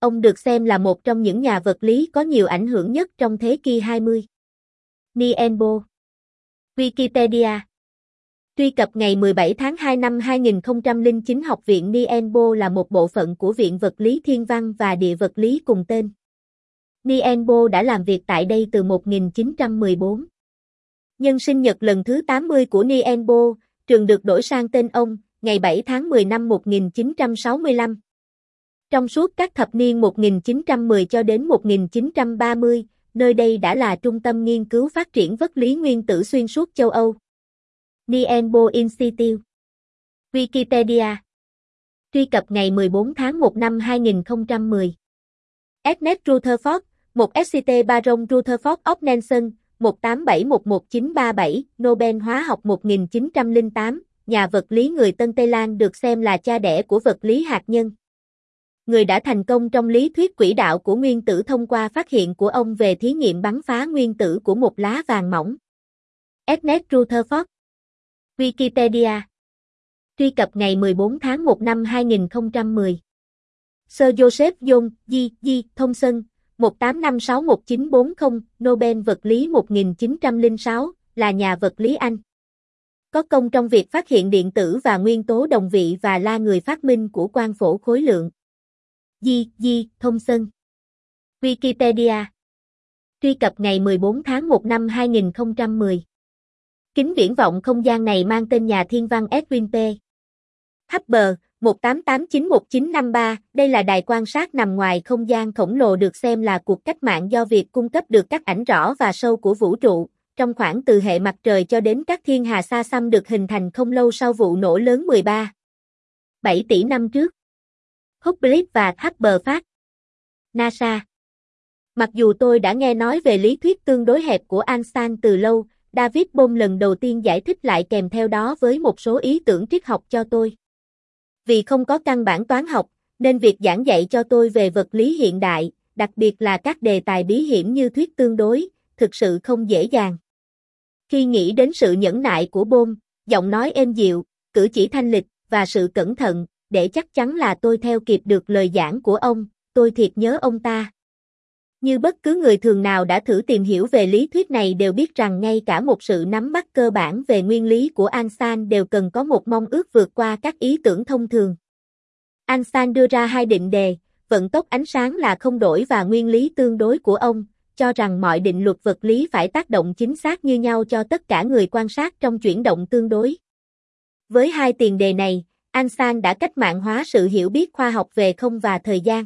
Ông được xem là một trong những nhà vật lý có nhiều ảnh hưởng nhất trong thế kỷ 20. Niels Bohr Wikipedia Truy cập ngày 17 tháng 2 năm 2009 Học viện Niels Bohr là một bộ phận của Viện Vật lý Thiên văn và Địa vật lý cùng tên. Niels Bohr đã làm việc tại đây từ 1914. Nhân sinh nhật lần thứ 80 của Niels Bohr, trường được đổi sang tên ông, ngày 7 tháng 10 năm 1965. Trong suốt các thập niên 1910 cho đến 1930, nơi đây đã là trung tâm nghiên cứu phát triển vật lý nguyên tử xuyên suốt châu Âu. Niels Bohr Institute Wikipedia Truy cập ngày 14 tháng 1 năm 2010 Ernest Rutherford, một SCT Baron Rutherford of Nansen, 187-11937, Nobel hóa học 1908, nhà vật lý người Tân Tây Lan được xem là cha đẻ của vật lý hạt nhân. Người đã thành công trong lý thuyết quỹ đạo của nguyên tử thông qua phát hiện của ông về thí nghiệm bắn phá nguyên tử của một lá vàng mỏng. Ernest Rutherford Wikipedia Truy cập ngày 14 tháng 1 năm 2010 Sir Joseph John G. G. Thomson, 185619440, Nobel vật lý 1906, là nhà vật lý Anh. Có công trong việc phát hiện điện tử và nguyên tố đồng vị và là người phát minh của quang phổ khối lượng. Di, Di, Thông Sơn. Wikipedia. Truy cập ngày 14 tháng 1 năm 2010. Kính viễn vọng không gian này mang tên nhà thiên văn Edwin P. Hubble, 18891953. đây là đài quan sát nằm ngoài không gian khổng lồ được xem là cuộc cách mạng do việc cung cấp được các ảnh rõ và sâu của vũ trụ, trong khoảng từ hệ mặt trời cho đến các thiên hà xa xăm được hình thành không lâu sau vụ nổ lớn 13. 7 tỷ năm trước. Hubble và Hubble phát. NASA Mặc dù tôi đã nghe nói về lý thuyết tương đối hẹp của Einstein từ lâu, David Bohm lần đầu tiên giải thích lại kèm theo đó với một số ý tưởng triết học cho tôi. Vì không có căn bản toán học, nên việc giảng dạy cho tôi về vật lý hiện đại, đặc biệt là các đề tài bí hiểm như thuyết tương đối, thực sự không dễ dàng. Khi nghĩ đến sự nhẫn nại của Bohm, giọng nói êm dịu, cử chỉ thanh lịch và sự cẩn thận, để chắc chắn là tôi theo kịp được lời giảng của ông, tôi thiệt nhớ ông ta. Như bất cứ người thường nào đã thử tìm hiểu về lý thuyết này đều biết rằng ngay cả một sự nắm bắt cơ bản về nguyên lý của Einstein đều cần có một mong ước vượt qua các ý tưởng thông thường. Einstein đưa ra hai định đề, vận tốc ánh sáng là không đổi và nguyên lý tương đối của ông, cho rằng mọi định luật vật lý phải tác động chính xác như nhau cho tất cả người quan sát trong chuyển động tương đối. Với hai tiền đề này, Einstein đã cách mạng hóa sự hiểu biết khoa học về không và thời gian.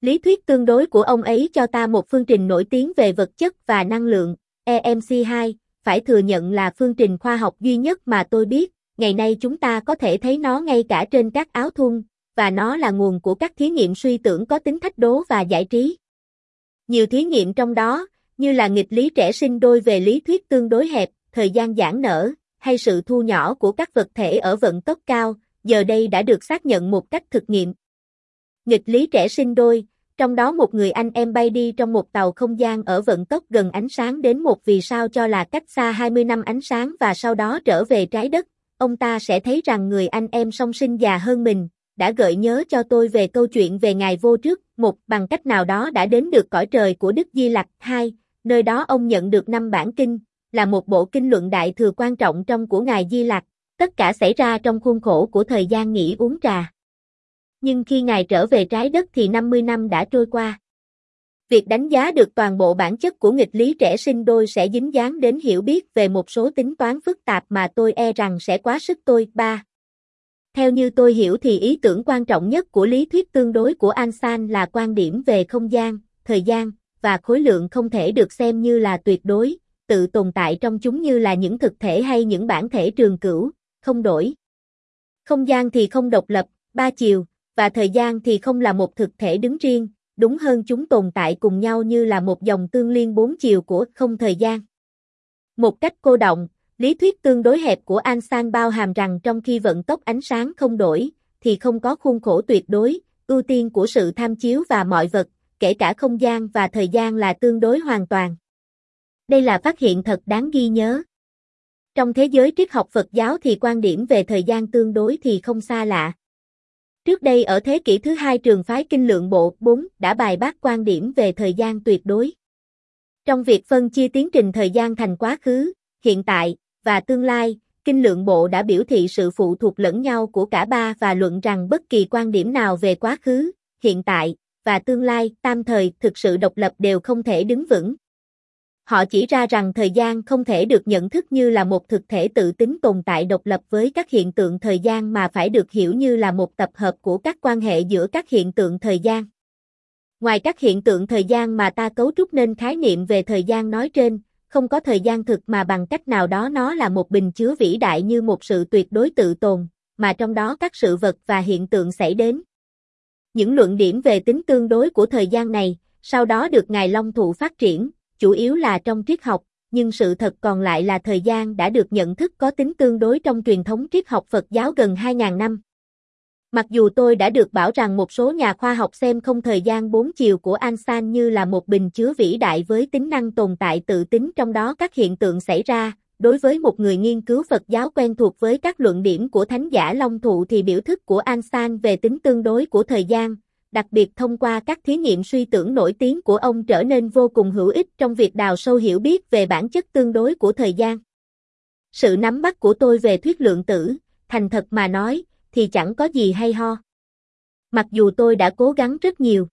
Lý thuyết tương đối của ông ấy cho ta một phương trình nổi tiếng về vật chất và năng lượng, EMC2, phải thừa nhận là phương trình khoa học duy nhất mà tôi biết, ngày nay chúng ta có thể thấy nó ngay cả trên các áo thun, và nó là nguồn của các thí nghiệm suy tưởng có tính thách đố và giải trí. Nhiều thí nghiệm trong đó, như là nghịch lý trẻ sinh đôi về lý thuyết tương đối hẹp, thời gian giãn nở, hay sự thu nhỏ của các vật thể ở vận tốc cao, giờ đây đã được xác nhận một cách thực nghiệm. Nghịch lý trẻ sinh đôi, trong đó một người anh em bay đi trong một tàu không gian ở vận tốc gần ánh sáng đến một vì sao cho là cách xa 20 năm ánh sáng và sau đó trở về trái đất, ông ta sẽ thấy rằng người anh em song sinh già hơn mình, đã gợi nhớ cho tôi về câu chuyện về ngài vô trước, một bằng cách nào đó đã đến được cõi trời của Đức Di Lặc, hai, nơi đó ông nhận được năm bản kinh, là một bộ kinh luận đại thừa quan trọng trong của ngài Di Lặc, tất cả xảy ra trong khuôn khổ của thời gian nghỉ uống trà nhưng khi ngài trở về trái đất thì 50 năm đã trôi qua. Việc đánh giá được toàn bộ bản chất của nghịch lý trẻ sinh đôi sẽ dính dáng đến hiểu biết về một số tính toán phức tạp mà tôi e rằng sẽ quá sức tôi. 3. Theo như tôi hiểu thì ý tưởng quan trọng nhất của lý thuyết tương đối của Einstein là quan điểm về không gian, thời gian, và khối lượng không thể được xem như là tuyệt đối, tự tồn tại trong chúng như là những thực thể hay những bản thể trường cửu, không đổi. Không gian thì không độc lập, ba chiều, và thời gian thì không là một thực thể đứng riêng, đúng hơn chúng tồn tại cùng nhau như là một dòng tương liên bốn chiều của không thời gian. Một cách cô động, lý thuyết tương đối hẹp của Einstein bao hàm rằng trong khi vận tốc ánh sáng không đổi, thì không có khuôn khổ tuyệt đối, ưu tiên của sự tham chiếu và mọi vật, kể cả không gian và thời gian là tương đối hoàn toàn. Đây là phát hiện thật đáng ghi nhớ. Trong thế giới triết học Phật giáo thì quan điểm về thời gian tương đối thì không xa lạ. Trước đây ở thế kỷ thứ hai trường phái kinh lượng bộ 4 đã bài bác quan điểm về thời gian tuyệt đối. Trong việc phân chia tiến trình thời gian thành quá khứ, hiện tại và tương lai, kinh lượng bộ đã biểu thị sự phụ thuộc lẫn nhau của cả ba và luận rằng bất kỳ quan điểm nào về quá khứ, hiện tại và tương lai, tam thời, thực sự độc lập đều không thể đứng vững. Họ chỉ ra rằng thời gian không thể được nhận thức như là một thực thể tự tính tồn tại độc lập với các hiện tượng thời gian mà phải được hiểu như là một tập hợp của các quan hệ giữa các hiện tượng thời gian. Ngoài các hiện tượng thời gian mà ta cấu trúc nên khái niệm về thời gian nói trên, không có thời gian thực mà bằng cách nào đó nó là một bình chứa vĩ đại như một sự tuyệt đối tự tồn, mà trong đó các sự vật và hiện tượng xảy đến. Những luận điểm về tính tương đối của thời gian này, sau đó được Ngài Long Thụ phát triển, chủ yếu là trong triết học, nhưng sự thật còn lại là thời gian đã được nhận thức có tính tương đối trong truyền thống triết học Phật giáo gần 2.000 năm. Mặc dù tôi đã được bảo rằng một số nhà khoa học xem không thời gian bốn chiều của Einstein như là một bình chứa vĩ đại với tính năng tồn tại tự tính trong đó các hiện tượng xảy ra, đối với một người nghiên cứu Phật giáo quen thuộc với các luận điểm của Thánh giả Long Thụ thì biểu thức của Einstein về tính tương đối của thời gian, đặc biệt thông qua các thí nghiệm suy tưởng nổi tiếng của ông trở nên vô cùng hữu ích trong việc đào sâu hiểu biết về bản chất tương đối của thời gian. Sự nắm bắt của tôi về thuyết lượng tử, thành thật mà nói, thì chẳng có gì hay ho. Mặc dù tôi đã cố gắng rất nhiều.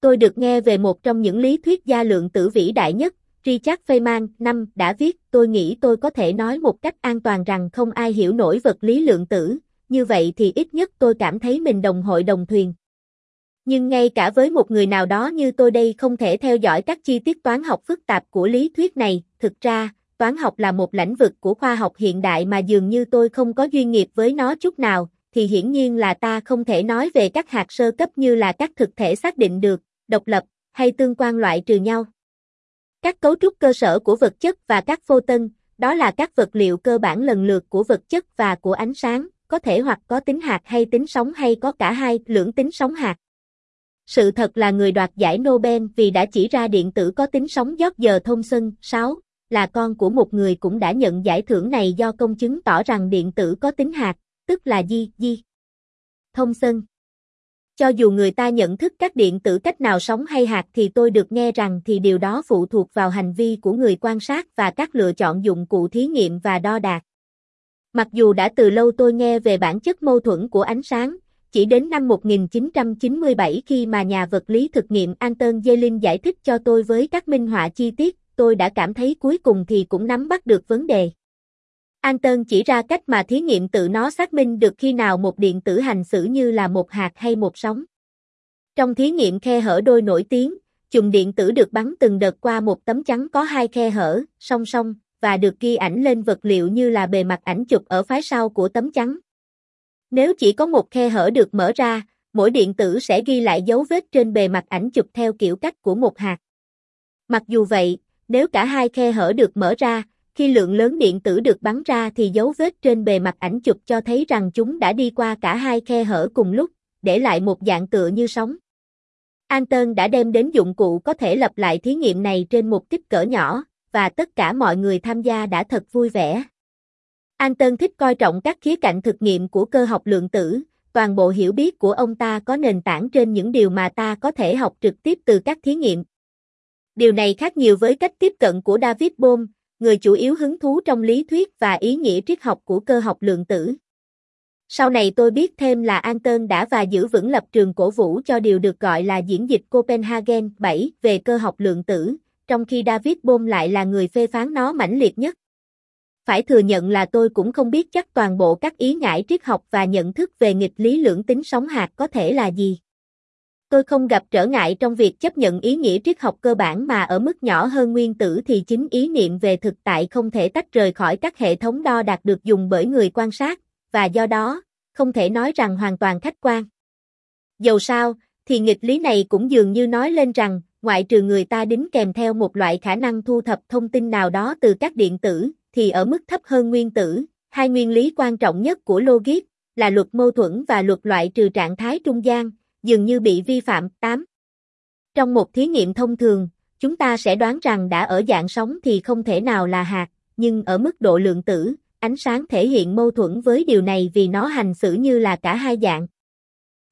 Tôi được nghe về một trong những lý thuyết gia lượng tử vĩ đại nhất, Richard Feynman, năm, đã viết, tôi nghĩ tôi có thể nói một cách an toàn rằng không ai hiểu nổi vật lý lượng tử, như vậy thì ít nhất tôi cảm thấy mình đồng hội đồng thuyền. Nhưng ngay cả với một người nào đó như tôi đây không thể theo dõi các chi tiết toán học phức tạp của lý thuyết này, thực ra, toán học là một lĩnh vực của khoa học hiện đại mà dường như tôi không có duyên nghiệp với nó chút nào, thì hiển nhiên là ta không thể nói về các hạt sơ cấp như là các thực thể xác định được, độc lập, hay tương quan loại trừ nhau. Các cấu trúc cơ sở của vật chất và các phô tân, đó là các vật liệu cơ bản lần lượt của vật chất và của ánh sáng, có thể hoặc có tính hạt hay tính sóng hay có cả hai, lưỡng tính sóng hạt. Sự thật là người đoạt giải Nobel vì đã chỉ ra điện tử có tính sóng thông Thomson, 6, là con của một người cũng đã nhận giải thưởng này do công chứng tỏ rằng điện tử có tính hạt, tức là di, di. Thomson cho dù người ta nhận thức các điện tử cách nào sống hay hạt thì tôi được nghe rằng thì điều đó phụ thuộc vào hành vi của người quan sát và các lựa chọn dụng cụ thí nghiệm và đo đạc. Mặc dù đã từ lâu tôi nghe về bản chất mâu thuẫn của ánh sáng, chỉ đến năm 1997 khi mà nhà vật lý thực nghiệm Anton Jelin giải thích cho tôi với các minh họa chi tiết, tôi đã cảm thấy cuối cùng thì cũng nắm bắt được vấn đề. Anton chỉ ra cách mà thí nghiệm tự nó xác minh được khi nào một điện tử hành xử như là một hạt hay một sóng. Trong thí nghiệm khe hở đôi nổi tiếng, chùm điện tử được bắn từng đợt qua một tấm chắn có hai khe hở, song song, và được ghi ảnh lên vật liệu như là bề mặt ảnh chụp ở phía sau của tấm chắn. Nếu chỉ có một khe hở được mở ra, mỗi điện tử sẽ ghi lại dấu vết trên bề mặt ảnh chụp theo kiểu cách của một hạt. Mặc dù vậy, nếu cả hai khe hở được mở ra, khi lượng lớn điện tử được bắn ra thì dấu vết trên bề mặt ảnh chụp cho thấy rằng chúng đã đi qua cả hai khe hở cùng lúc, để lại một dạng tựa như sóng. Anton đã đem đến dụng cụ có thể lặp lại thí nghiệm này trên một kích cỡ nhỏ, và tất cả mọi người tham gia đã thật vui vẻ. An Tân thích coi trọng các khía cạnh thực nghiệm của cơ học lượng tử, toàn bộ hiểu biết của ông ta có nền tảng trên những điều mà ta có thể học trực tiếp từ các thí nghiệm. Điều này khác nhiều với cách tiếp cận của David Bohm, người chủ yếu hứng thú trong lý thuyết và ý nghĩa triết học của cơ học lượng tử. Sau này tôi biết thêm là Anton đã và giữ vững lập trường cổ vũ cho điều được gọi là diễn dịch Copenhagen 7 về cơ học lượng tử, trong khi David Bohm lại là người phê phán nó mãnh liệt nhất. Phải thừa nhận là tôi cũng không biết chắc toàn bộ các ý ngải triết học và nhận thức về nghịch lý lưỡng tính sóng hạt có thể là gì. Tôi không gặp trở ngại trong việc chấp nhận ý nghĩa triết học cơ bản mà ở mức nhỏ hơn nguyên tử thì chính ý niệm về thực tại không thể tách rời khỏi các hệ thống đo đạt được dùng bởi người quan sát, và do đó, không thể nói rằng hoàn toàn khách quan. Dầu sao, thì nghịch lý này cũng dường như nói lên rằng, ngoại trừ người ta đính kèm theo một loại khả năng thu thập thông tin nào đó từ các điện tử, thì ở mức thấp hơn nguyên tử, hai nguyên lý quan trọng nhất của logic là luật mâu thuẫn và luật loại trừ trạng thái trung gian, dường như bị vi phạm. 8. Trong một thí nghiệm thông thường, chúng ta sẽ đoán rằng đã ở dạng sóng thì không thể nào là hạt, nhưng ở mức độ lượng tử, ánh sáng thể hiện mâu thuẫn với điều này vì nó hành xử như là cả hai dạng.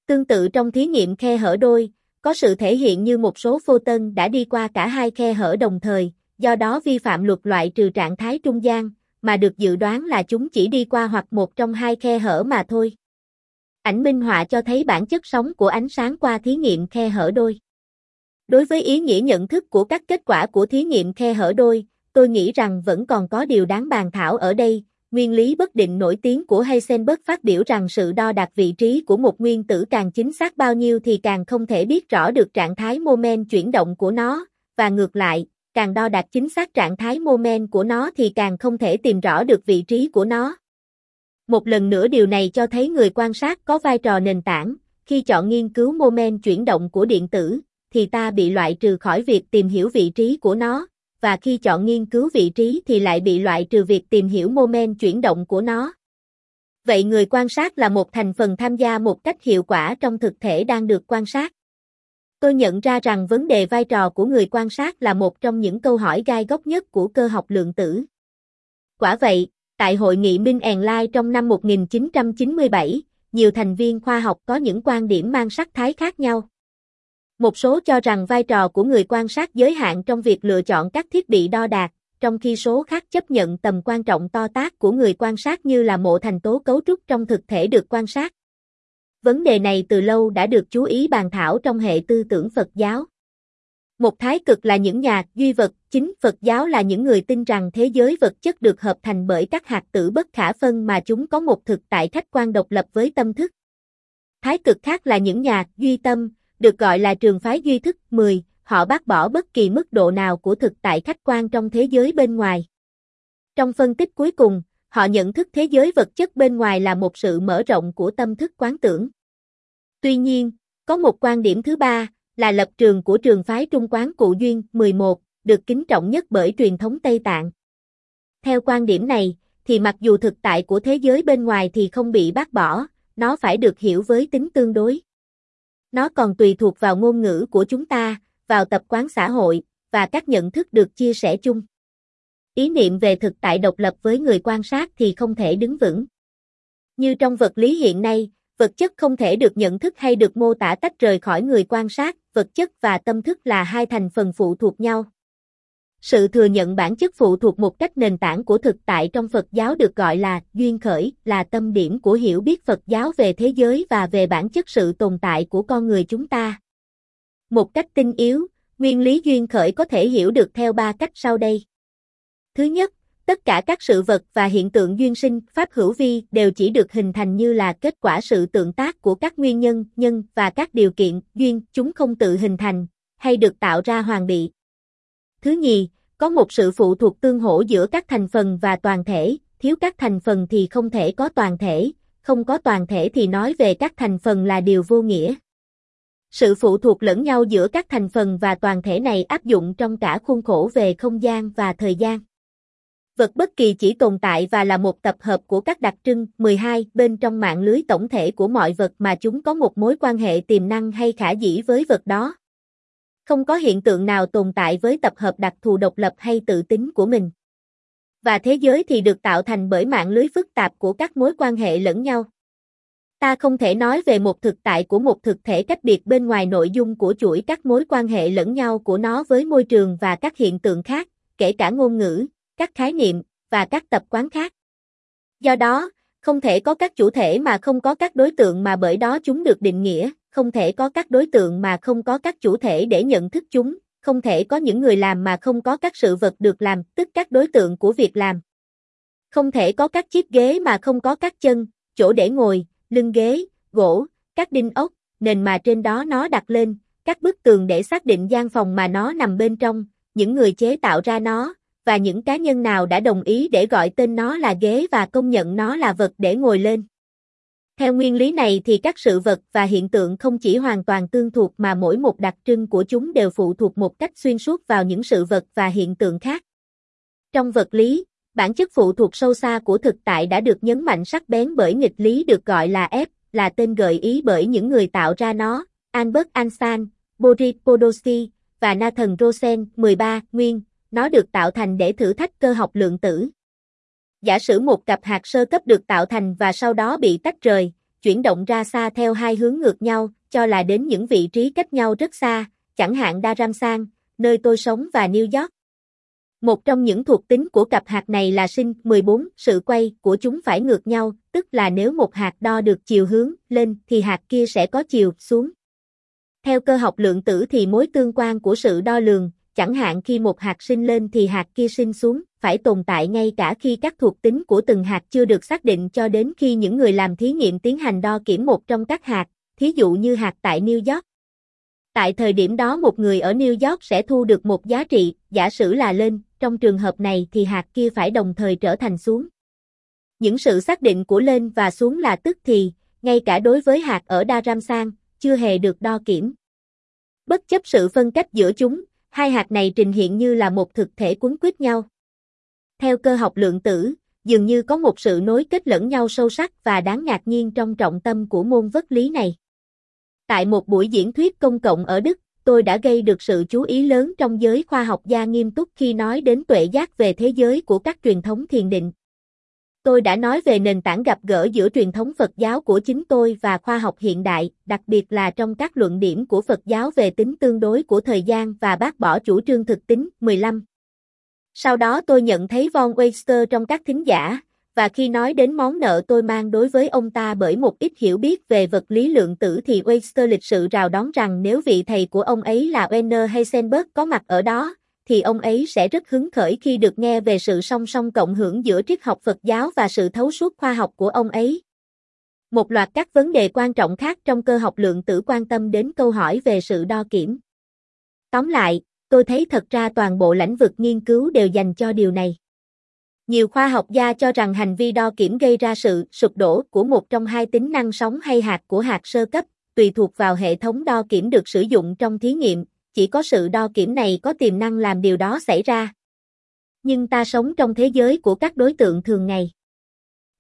Tương tự trong thí nghiệm khe hở đôi, có sự thể hiện như một số photon đã đi qua cả hai khe hở đồng thời, do đó vi phạm luật loại trừ trạng thái trung gian, mà được dự đoán là chúng chỉ đi qua hoặc một trong hai khe hở mà thôi. Ảnh minh họa cho thấy bản chất sống của ánh sáng qua thí nghiệm khe hở đôi. Đối với ý nghĩa nhận thức của các kết quả của thí nghiệm khe hở đôi, tôi nghĩ rằng vẫn còn có điều đáng bàn thảo ở đây. Nguyên lý bất định nổi tiếng của Heisenberg phát biểu rằng sự đo đạc vị trí của một nguyên tử càng chính xác bao nhiêu thì càng không thể biết rõ được trạng thái moment chuyển động của nó, và ngược lại, càng đo đạt chính xác trạng thái moment của nó thì càng không thể tìm rõ được vị trí của nó. Một lần nữa điều này cho thấy người quan sát có vai trò nền tảng, khi chọn nghiên cứu moment chuyển động của điện tử, thì ta bị loại trừ khỏi việc tìm hiểu vị trí của nó, và khi chọn nghiên cứu vị trí thì lại bị loại trừ việc tìm hiểu moment chuyển động của nó. Vậy người quan sát là một thành phần tham gia một cách hiệu quả trong thực thể đang được quan sát. Tôi nhận ra rằng vấn đề vai trò của người quan sát là một trong những câu hỏi gai góc nhất của cơ học lượng tử. Quả vậy, tại hội nghị Minh Lai trong năm 1997, nhiều thành viên khoa học có những quan điểm mang sắc thái khác nhau. Một số cho rằng vai trò của người quan sát giới hạn trong việc lựa chọn các thiết bị đo đạc, trong khi số khác chấp nhận tầm quan trọng to tác của người quan sát như là một thành tố cấu trúc trong thực thể được quan sát. Vấn đề này từ lâu đã được chú ý bàn thảo trong hệ tư tưởng Phật giáo. Một thái cực là những nhà duy vật, chính Phật giáo là những người tin rằng thế giới vật chất được hợp thành bởi các hạt tử bất khả phân mà chúng có một thực tại khách quan độc lập với tâm thức. Thái cực khác là những nhà duy tâm, được gọi là trường phái duy thức 10, họ bác bỏ bất kỳ mức độ nào của thực tại khách quan trong thế giới bên ngoài. Trong phân tích cuối cùng, họ nhận thức thế giới vật chất bên ngoài là một sự mở rộng của tâm thức quán tưởng. Tuy nhiên, có một quan điểm thứ ba, là lập trường của trường phái Trung Quán Cụ Duyên 11, được kính trọng nhất bởi truyền thống Tây Tạng. Theo quan điểm này, thì mặc dù thực tại của thế giới bên ngoài thì không bị bác bỏ, nó phải được hiểu với tính tương đối. Nó còn tùy thuộc vào ngôn ngữ của chúng ta, vào tập quán xã hội, và các nhận thức được chia sẻ chung. Ý niệm về thực tại độc lập với người quan sát thì không thể đứng vững. Như trong vật lý hiện nay, vật chất không thể được nhận thức hay được mô tả tách rời khỏi người quan sát, vật chất và tâm thức là hai thành phần phụ thuộc nhau. Sự thừa nhận bản chất phụ thuộc một cách nền tảng của thực tại trong Phật giáo được gọi là duyên khởi, là tâm điểm của hiểu biết Phật giáo về thế giới và về bản chất sự tồn tại của con người chúng ta. Một cách tinh yếu, nguyên lý duyên khởi có thể hiểu được theo ba cách sau đây. Thứ nhất, tất cả các sự vật và hiện tượng duyên sinh, pháp hữu vi đều chỉ được hình thành như là kết quả sự tượng tác của các nguyên nhân, nhân và các điều kiện, duyên, chúng không tự hình thành, hay được tạo ra hoàn bị. Thứ nhì, có một sự phụ thuộc tương hỗ giữa các thành phần và toàn thể, thiếu các thành phần thì không thể có toàn thể, không có toàn thể thì nói về các thành phần là điều vô nghĩa. Sự phụ thuộc lẫn nhau giữa các thành phần và toàn thể này áp dụng trong cả khuôn khổ về không gian và thời gian. Vật bất kỳ chỉ tồn tại và là một tập hợp của các đặc trưng 12 bên trong mạng lưới tổng thể của mọi vật mà chúng có một mối quan hệ tiềm năng hay khả dĩ với vật đó. Không có hiện tượng nào tồn tại với tập hợp đặc thù độc lập hay tự tính của mình. Và thế giới thì được tạo thành bởi mạng lưới phức tạp của các mối quan hệ lẫn nhau. Ta không thể nói về một thực tại của một thực thể cách biệt bên ngoài nội dung của chuỗi các mối quan hệ lẫn nhau của nó với môi trường và các hiện tượng khác, kể cả ngôn ngữ, các khái niệm và các tập quán khác. Do đó, không thể có các chủ thể mà không có các đối tượng mà bởi đó chúng được định nghĩa, không thể có các đối tượng mà không có các chủ thể để nhận thức chúng, không thể có những người làm mà không có các sự vật được làm, tức các đối tượng của việc làm. Không thể có các chiếc ghế mà không có các chân, chỗ để ngồi, lưng ghế, gỗ, các đinh ốc, nền mà trên đó nó đặt lên, các bức tường để xác định gian phòng mà nó nằm bên trong, những người chế tạo ra nó, và những cá nhân nào đã đồng ý để gọi tên nó là ghế và công nhận nó là vật để ngồi lên. Theo nguyên lý này thì các sự vật và hiện tượng không chỉ hoàn toàn tương thuộc mà mỗi một đặc trưng của chúng đều phụ thuộc một cách xuyên suốt vào những sự vật và hiện tượng khác. Trong vật lý, bản chất phụ thuộc sâu xa của thực tại đã được nhấn mạnh sắc bén bởi nghịch lý được gọi là F, là tên gợi ý bởi những người tạo ra nó, Albert Einstein, Boris Podolsky và Nathan Rosen, 13, nguyên, nó được tạo thành để thử thách cơ học lượng tử. Giả sử một cặp hạt sơ cấp được tạo thành và sau đó bị tách rời, chuyển động ra xa theo hai hướng ngược nhau, cho là đến những vị trí cách nhau rất xa, chẳng hạn Daramsan, nơi tôi sống và New York. Một trong những thuộc tính của cặp hạt này là sinh 14, sự quay của chúng phải ngược nhau, tức là nếu một hạt đo được chiều hướng lên thì hạt kia sẽ có chiều xuống. Theo cơ học lượng tử thì mối tương quan của sự đo lường, chẳng hạn khi một hạt sinh lên thì hạt kia sinh xuống, phải tồn tại ngay cả khi các thuộc tính của từng hạt chưa được xác định cho đến khi những người làm thí nghiệm tiến hành đo kiểm một trong các hạt, thí dụ như hạt tại New York. Tại thời điểm đó một người ở New York sẽ thu được một giá trị, giả sử là lên, trong trường hợp này thì hạt kia phải đồng thời trở thành xuống. Những sự xác định của lên và xuống là tức thì, ngay cả đối với hạt ở Daramsang, chưa hề được đo kiểm. Bất chấp sự phân cách giữa chúng, hai hạt này trình hiện như là một thực thể cuốn quýt nhau. Theo cơ học lượng tử, dường như có một sự nối kết lẫn nhau sâu sắc và đáng ngạc nhiên trong trọng tâm của môn vật lý này. Tại một buổi diễn thuyết công cộng ở Đức, tôi đã gây được sự chú ý lớn trong giới khoa học gia nghiêm túc khi nói đến tuệ giác về thế giới của các truyền thống thiền định. Tôi đã nói về nền tảng gặp gỡ giữa truyền thống Phật giáo của chính tôi và khoa học hiện đại, đặc biệt là trong các luận điểm của Phật giáo về tính tương đối của thời gian và bác bỏ chủ trương thực tính. 15. Sau đó tôi nhận thấy Von Weister trong các thính giả, và khi nói đến món nợ tôi mang đối với ông ta bởi một ít hiểu biết về vật lý lượng tử thì Weister lịch sự rào đón rằng nếu vị thầy của ông ấy là Werner Heisenberg có mặt ở đó, thì ông ấy sẽ rất hứng khởi khi được nghe về sự song song cộng hưởng giữa triết học Phật giáo và sự thấu suốt khoa học của ông ấy. Một loạt các vấn đề quan trọng khác trong cơ học lượng tử quan tâm đến câu hỏi về sự đo kiểm. Tóm lại, tôi thấy thật ra toàn bộ lĩnh vực nghiên cứu đều dành cho điều này. Nhiều khoa học gia cho rằng hành vi đo kiểm gây ra sự sụp đổ của một trong hai tính năng sóng hay hạt của hạt sơ cấp, tùy thuộc vào hệ thống đo kiểm được sử dụng trong thí nghiệm, chỉ có sự đo kiểm này có tiềm năng làm điều đó xảy ra. Nhưng ta sống trong thế giới của các đối tượng thường ngày.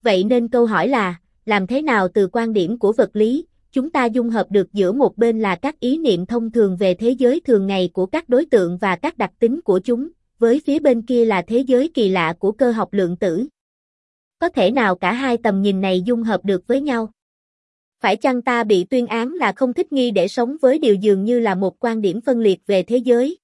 Vậy nên câu hỏi là, làm thế nào từ quan điểm của vật lý, chúng ta dung hợp được giữa một bên là các ý niệm thông thường về thế giới thường ngày của các đối tượng và các đặc tính của chúng, với phía bên kia là thế giới kỳ lạ của cơ học lượng tử. Có thể nào cả hai tầm nhìn này dung hợp được với nhau? Phải chăng ta bị tuyên án là không thích nghi để sống với điều dường như là một quan điểm phân liệt về thế giới?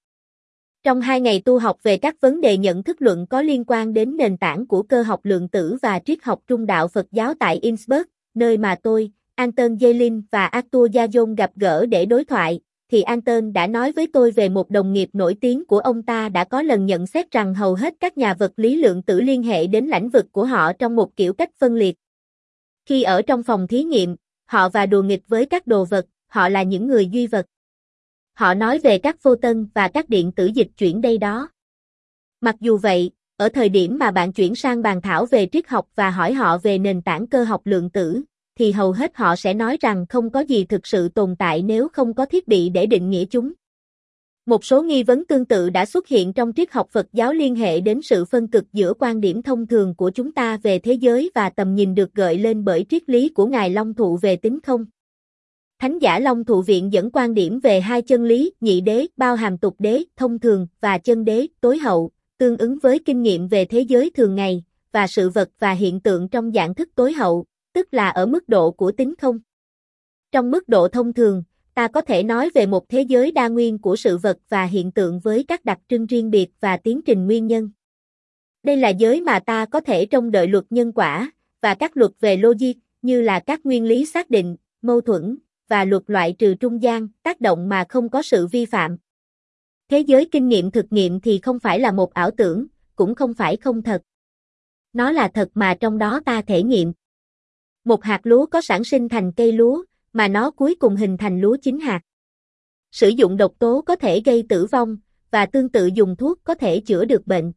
Trong hai ngày tu học về các vấn đề nhận thức luận có liên quan đến nền tảng của cơ học lượng tử và triết học trung đạo Phật giáo tại Innsbruck, nơi mà tôi, Anton Jelin và Arthur Jajon gặp gỡ để đối thoại, thì Anton đã nói với tôi về một đồng nghiệp nổi tiếng của ông ta đã có lần nhận xét rằng hầu hết các nhà vật lý lượng tử liên hệ đến lãnh vực của họ trong một kiểu cách phân liệt. Khi ở trong phòng thí nghiệm, họ và đùa nghịch với các đồ vật, họ là những người duy vật. Họ nói về các vô tân và các điện tử dịch chuyển đây đó. Mặc dù vậy, ở thời điểm mà bạn chuyển sang bàn thảo về triết học và hỏi họ về nền tảng cơ học lượng tử, thì hầu hết họ sẽ nói rằng không có gì thực sự tồn tại nếu không có thiết bị để định nghĩa chúng. Một số nghi vấn tương tự đã xuất hiện trong triết học Phật giáo liên hệ đến sự phân cực giữa quan điểm thông thường của chúng ta về thế giới và tầm nhìn được gợi lên bởi triết lý của Ngài Long Thụ về tính không. Thánh giả Long Thụ Viện dẫn quan điểm về hai chân lý, nhị đế, bao hàm tục đế, thông thường, và chân đế, tối hậu, tương ứng với kinh nghiệm về thế giới thường ngày, và sự vật và hiện tượng trong dạng thức tối hậu, tức là ở mức độ của tính không. Trong mức độ thông thường, ta có thể nói về một thế giới đa nguyên của sự vật và hiện tượng với các đặc trưng riêng biệt và tiến trình nguyên nhân. Đây là giới mà ta có thể trông đợi luật nhân quả, và các luật về logic, như là các nguyên lý xác định, mâu thuẫn, và luật loại trừ trung gian, tác động mà không có sự vi phạm. Thế giới kinh nghiệm thực nghiệm thì không phải là một ảo tưởng, cũng không phải không thật. Nó là thật mà trong đó ta thể nghiệm. Một hạt lúa có sản sinh thành cây lúa, mà nó cuối cùng hình thành lúa chín hạt. Sử dụng độc tố có thể gây tử vong, và tương tự dùng thuốc có thể chữa được bệnh.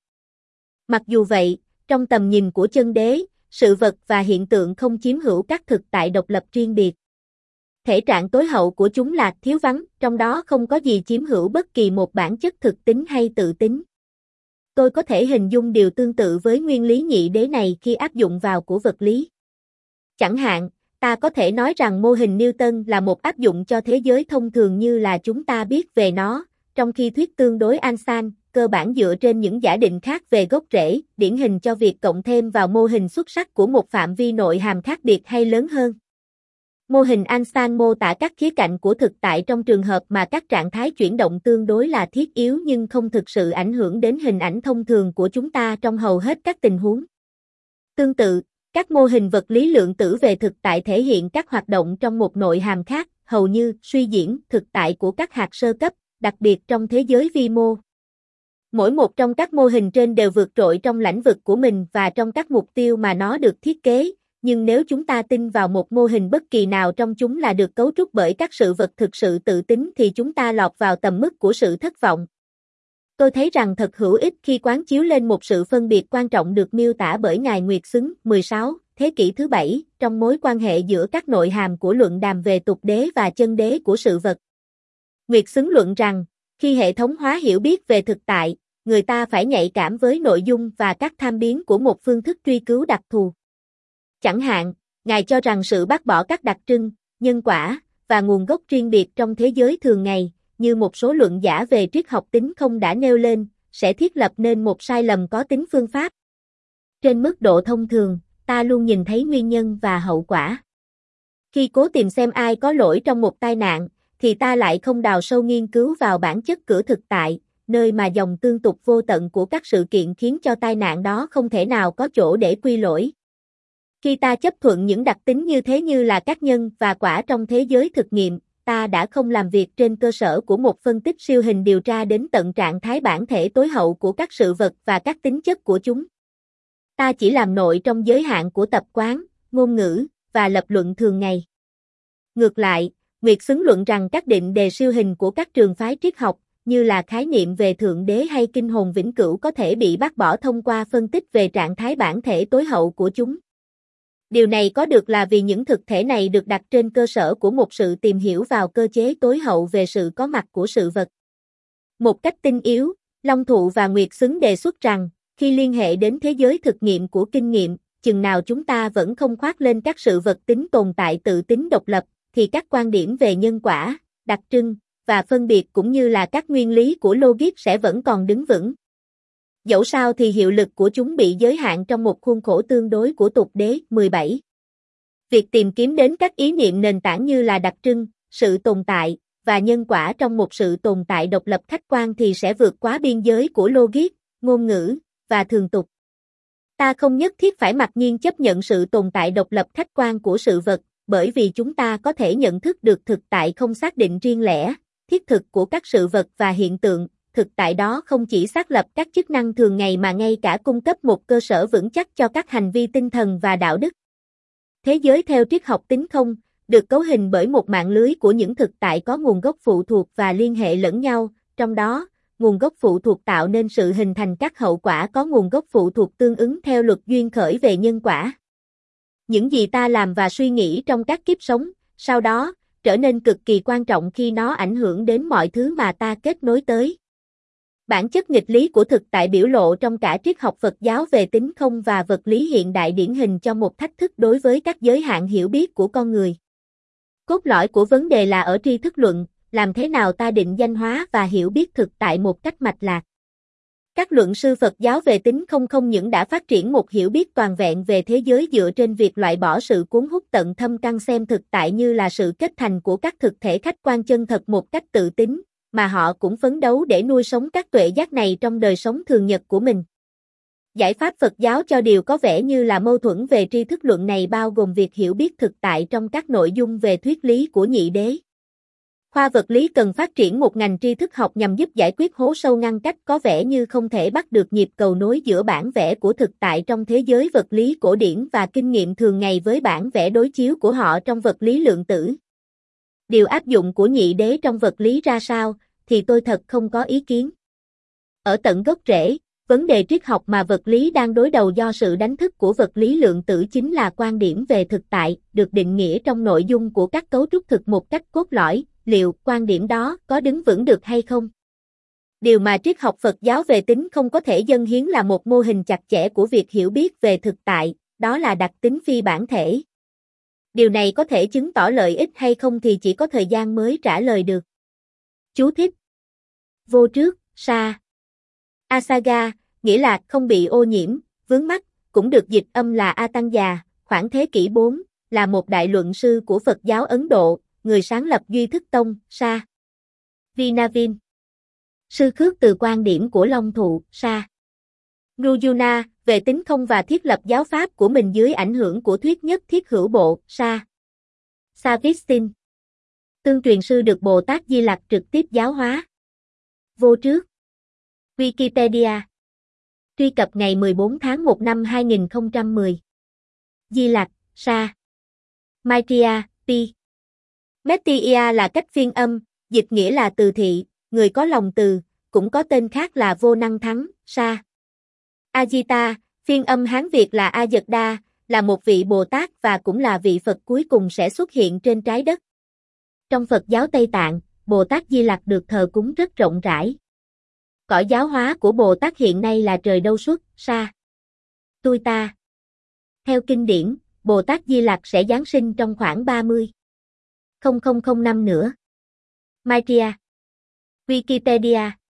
Mặc dù vậy, trong tầm nhìn của chân đế, sự vật và hiện tượng không chiếm hữu các thực tại độc lập riêng biệt. Thể trạng tối hậu của chúng là thiếu vắng, trong đó không có gì chiếm hữu bất kỳ một bản chất thực tính hay tự tính. Tôi có thể hình dung điều tương tự với nguyên lý nhị đế này khi áp dụng vào của vật lý. Chẳng hạn, ta có thể nói rằng mô hình Newton là một áp dụng cho thế giới thông thường như là chúng ta biết về nó, trong khi thuyết tương đối Einstein, cơ bản dựa trên những giả định khác về gốc rễ, điển hình cho việc cộng thêm vào mô hình xuất sắc của một phạm vi nội hàm khác biệt hay lớn hơn. Mô hình Einstein mô tả các khía cạnh của thực tại trong trường hợp mà các trạng thái chuyển động tương đối là thiết yếu nhưng không thực sự ảnh hưởng đến hình ảnh thông thường của chúng ta trong hầu hết các tình huống. Tương tự, các mô hình vật lý lượng tử về thực tại thể hiện các hoạt động trong một nội hàm khác, hầu như suy diễn thực tại của các hạt sơ cấp, đặc biệt trong thế giới vi mô. Mỗi một trong các mô hình trên đều vượt trội trong lĩnh vực của mình và trong các mục tiêu mà nó được thiết kế, nhưng nếu chúng ta tin vào một mô hình bất kỳ nào trong chúng là được cấu trúc bởi các sự vật thực sự tự tính thì chúng ta lọt vào tầm mức của sự thất vọng. Tôi thấy rằng thật hữu ích khi quán chiếu lên một sự phân biệt quan trọng được miêu tả bởi Ngài Nguyệt Xứng 16, thế kỷ thứ bảy, trong mối quan hệ giữa các nội hàm của luận đàm về tục đế và chân đế của sự vật. Nguyệt Xứng luận rằng, khi hệ thống hóa hiểu biết về thực tại, người ta phải nhạy cảm với nội dung và các tham biến của một phương thức truy cứu đặc thù. Chẳng hạn, Ngài cho rằng sự bác bỏ các đặc trưng, nhân quả, và nguồn gốc riêng biệt trong thế giới thường ngày, như một số luận giả về triết học tính không đã nêu lên, sẽ thiết lập nên một sai lầm có tính phương pháp. Trên mức độ thông thường, ta luôn nhìn thấy nguyên nhân và hậu quả. Khi cố tìm xem ai có lỗi trong một tai nạn, thì ta lại không đào sâu nghiên cứu vào bản chất cửa thực tại, nơi mà dòng tương tục vô tận của các sự kiện khiến cho tai nạn đó không thể nào có chỗ để quy lỗi. Khi ta chấp thuận những đặc tính như thế như là các nhân và quả trong thế giới thực nghiệm, ta đã không làm việc trên cơ sở của một phân tích siêu hình điều tra đến tận trạng thái bản thể tối hậu của các sự vật và các tính chất của chúng. Ta chỉ làm nội trong giới hạn của tập quán, ngôn ngữ và lập luận thường ngày. Ngược lại, Nguyệt xứng luận rằng các định đề siêu hình của các trường phái triết học, như là khái niệm về thượng đế hay kinh hồn vĩnh cửu có thể bị bác bỏ thông qua phân tích về trạng thái bản thể tối hậu của chúng. Điều này có được là vì những thực thể này được đặt trên cơ sở của một sự tìm hiểu vào cơ chế tối hậu về sự có mặt của sự vật. Một cách tinh yếu, Long Thụ và Nguyệt xứng đề xuất rằng, khi liên hệ đến thế giới thực nghiệm của kinh nghiệm, chừng nào chúng ta vẫn không khoác lên các sự vật tính tồn tại tự tính độc lập, thì các quan điểm về nhân quả, đặc trưng, và phân biệt cũng như là các nguyên lý của logic sẽ vẫn còn đứng vững. Dẫu sao thì hiệu lực của chúng bị giới hạn trong một khuôn khổ tương đối của tục đế 17. Việc tìm kiếm đến các ý niệm nền tảng như là đặc trưng, sự tồn tại, và nhân quả trong một sự tồn tại độc lập khách quan thì sẽ vượt quá biên giới của logic, ngôn ngữ, và thường tục. Ta không nhất thiết phải mặc nhiên chấp nhận sự tồn tại độc lập khách quan của sự vật, bởi vì chúng ta có thể nhận thức được thực tại không xác định riêng lẻ, thiết thực của các sự vật và hiện tượng, thực tại đó không chỉ xác lập các chức năng thường ngày mà ngay cả cung cấp một cơ sở vững chắc cho các hành vi tinh thần và đạo đức. Thế giới theo triết học tính không, được cấu hình bởi một mạng lưới của những thực tại có nguồn gốc phụ thuộc và liên hệ lẫn nhau, trong đó, nguồn gốc phụ thuộc tạo nên sự hình thành các hậu quả có nguồn gốc phụ thuộc tương ứng theo luật duyên khởi về nhân quả. Những gì ta làm và suy nghĩ trong các kiếp sống, sau đó, trở nên cực kỳ quan trọng khi nó ảnh hưởng đến mọi thứ mà ta kết nối tới. Bản chất nghịch lý của thực tại biểu lộ trong cả triết học Phật giáo về tính không và vật lý hiện đại điển hình cho một thách thức đối với các giới hạn hiểu biết của con người. Cốt lõi của vấn đề là ở tri thức luận, làm thế nào ta định danh hóa và hiểu biết thực tại một cách mạch lạc. Các luận sư Phật giáo về tính không không những đã phát triển một hiểu biết toàn vẹn về thế giới dựa trên việc loại bỏ sự cuốn hút tận thâm căn xem thực tại như là sự kết thành của các thực thể khách quan chân thật một cách tự tính, mà họ cũng phấn đấu để nuôi sống các tuệ giác này trong đời sống thường nhật của mình. Giải pháp Phật giáo cho điều có vẻ như là mâu thuẫn về tri thức luận này bao gồm việc hiểu biết thực tại trong các nội dung về thuyết lý của nhị đế. Khoa vật lý cần phát triển một ngành tri thức học nhằm giúp giải quyết hố sâu ngăn cách có vẻ như không thể bắt được nhịp cầu nối giữa bản vẽ của thực tại trong thế giới vật lý cổ điển và kinh nghiệm thường ngày với bản vẽ đối chiếu của họ trong vật lý lượng tử. Điều áp dụng của nhị đế trong vật lý ra sao, thì tôi thật không có ý kiến. Ở tận gốc rễ, vấn đề triết học mà vật lý đang đối đầu do sự đánh thức của vật lý lượng tử chính là quan điểm về thực tại, được định nghĩa trong nội dung của các cấu trúc thực một cách cốt lõi, liệu quan điểm đó có đứng vững được hay không? Điều mà triết học Phật giáo về tính không có thể dân hiến là một mô hình chặt chẽ của việc hiểu biết về thực tại, đó là đặc tính phi bản thể. Điều này có thể chứng tỏ lợi ích hay không thì chỉ có thời gian mới trả lời được. Chú thích. Vô trước, sa. Asaga, nghĩa là không bị ô nhiễm, vướng mắt, cũng được dịch âm là A Tăng Già, khoảng thế kỷ 4, là một đại luận sư của Phật giáo Ấn Độ, người sáng lập Duy Thức Tông, Sa. Vinavin. Sư khước từ quan điểm của Long Thụ, Sa. Nuyuna, về tính không và thiết lập giáo pháp của mình dưới ảnh hưởng của thuyết nhất thiết hữu bộ, Sa. Savistin. Tương truyền sư được Bồ Tát Di Lặc trực tiếp giáo hóa. Vô trước. Wikipedia. Truy cập ngày 14 tháng 1 năm 2010. Di Lặc, Sa. Maitreya, Pi. Metia là cách phiên âm, dịch nghĩa là từ thị, người có lòng từ, cũng có tên khác là vô năng thắng, sa. Ajita, phiên âm Hán Việt là A Dật Đa, là một vị Bồ Tát và cũng là vị Phật cuối cùng sẽ xuất hiện trên trái đất. Trong Phật giáo Tây Tạng, Bồ Tát Di Lặc được thờ cúng rất rộng rãi. Cõi giáo hóa của Bồ Tát hiện nay là trời đâu xuất, xa. Tôi ta. Theo kinh điển, Bồ Tát Di Lặc sẽ giáng sinh trong khoảng 30. 0005 nữa. Maitreya. Wikipedia.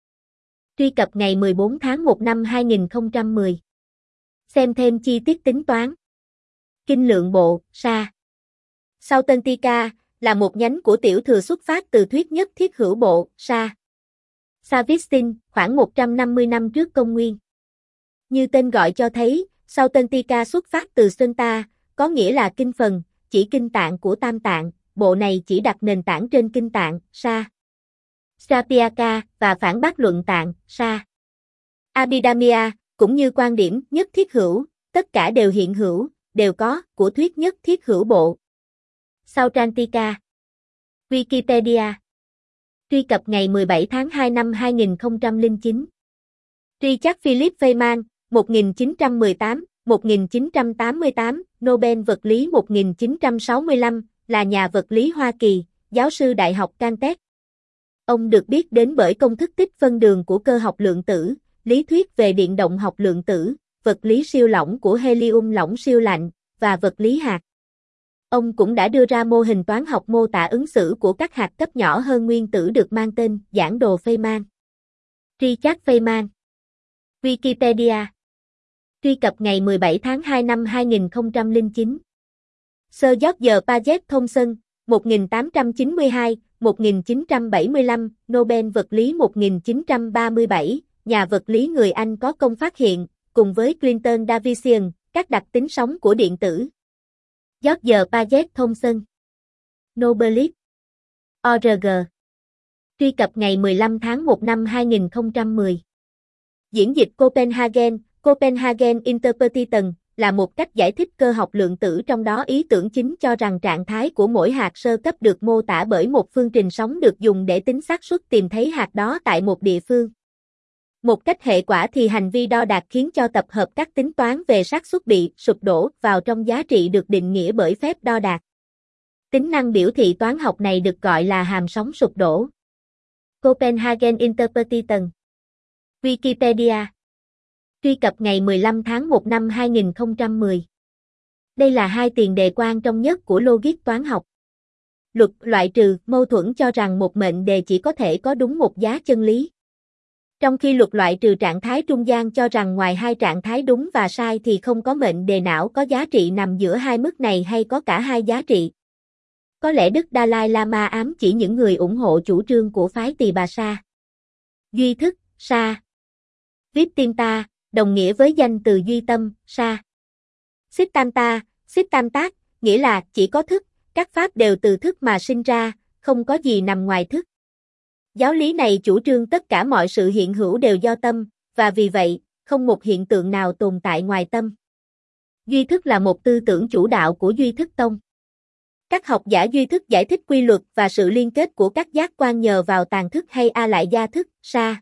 Truy cập ngày 14 tháng 1 năm 2010. Xem thêm chi tiết tính toán. Kinh lượng bộ, Sa. sau tần tika là một nhánh của tiểu thừa xuất phát từ thuyết nhất thiết hữu bộ, Sa. Savistin, khoảng 150 năm trước công nguyên. Như tên gọi cho thấy, sau tần tika xuất phát từ Senta, có nghĩa là kinh phần, chỉ kinh tạng của tam tạng, bộ này chỉ đặt nền tảng trên kinh tạng, Sa. Sapiaka, và phản bác luận tạng, Sa. Abhidhamya, cũng như quan điểm nhất thiết hữu, tất cả đều hiện hữu, đều có, của thuyết nhất thiết hữu bộ. Sautrantika Wikipedia Truy cập ngày 17 tháng 2 năm 2009 Richard Philip Feynman, 1918, 1988, Nobel vật lý 1965, là nhà vật lý Hoa Kỳ, giáo sư Đại học Caltech. Ông được biết đến bởi công thức tích phân đường của cơ học lượng tử, lý thuyết về điện động học lượng tử, vật lý siêu lỏng của helium lỏng siêu lạnh, và vật lý hạt. Ông cũng đã đưa ra mô hình toán học mô tả ứng xử của các hạt cấp nhỏ hơn nguyên tử được mang tên giảng đồ Feynman. Richard Feynman. Wikipedia. Truy cập ngày 17 tháng 2 năm 2009 Sir George Paget Thomson, 1892, 1975, Nobel vật lý 1937, nhà vật lý người Anh có công phát hiện, cùng với Clinton Davidson, các đặc tính sóng của điện tử. George Paget Thomson. Nobelist ORG Truy cập ngày 15 tháng 1 năm 2010 Diễn dịch Copenhagen, Copenhagen Interpretation, là một cách giải thích cơ học lượng tử trong đó ý tưởng chính cho rằng trạng thái của mỗi hạt sơ cấp được mô tả bởi một phương trình sóng được dùng để tính xác suất tìm thấy hạt đó tại một địa phương. Một cách hệ quả thì hành vi đo đạc khiến cho tập hợp các tính toán về xác suất bị sụp đổ vào trong giá trị được định nghĩa bởi phép đo đạc. Tính năng biểu thị toán học này được gọi là hàm sóng sụp đổ. Copenhagen Interpretation Wikipedia Truy cập ngày 15 tháng 1 năm 2010 Đây là hai tiền đề quan trọng nhất của logic toán học. Luật loại trừ mâu thuẫn cho rằng một mệnh đề chỉ có thể có đúng một giá chân lý. Trong khi luật loại trừ trạng thái trung gian cho rằng ngoài hai trạng thái đúng và sai thì không có mệnh đề não có giá trị nằm giữa hai mức này hay có cả hai giá trị. Có lẽ Đức Dalai Lama ám chỉ những người ủng hộ chủ trương của phái Tỳ Bà Sa. Duy thức, Sa. Viptinta, đồng nghĩa với danh từ duy tâm, Sa. Sittanta, Sittantat, nghĩa là chỉ có thức, các pháp đều từ thức mà sinh ra, không có gì nằm ngoài thức. Giáo lý này chủ trương tất cả mọi sự hiện hữu đều do tâm, và vì vậy, không một hiện tượng nào tồn tại ngoài tâm. Duy thức là một tư tưởng chủ đạo của Duy thức tông. Các học giả duy thức giải thích quy luật và sự liên kết của các giác quan nhờ vào tàn thức hay a lại gia thức, sa.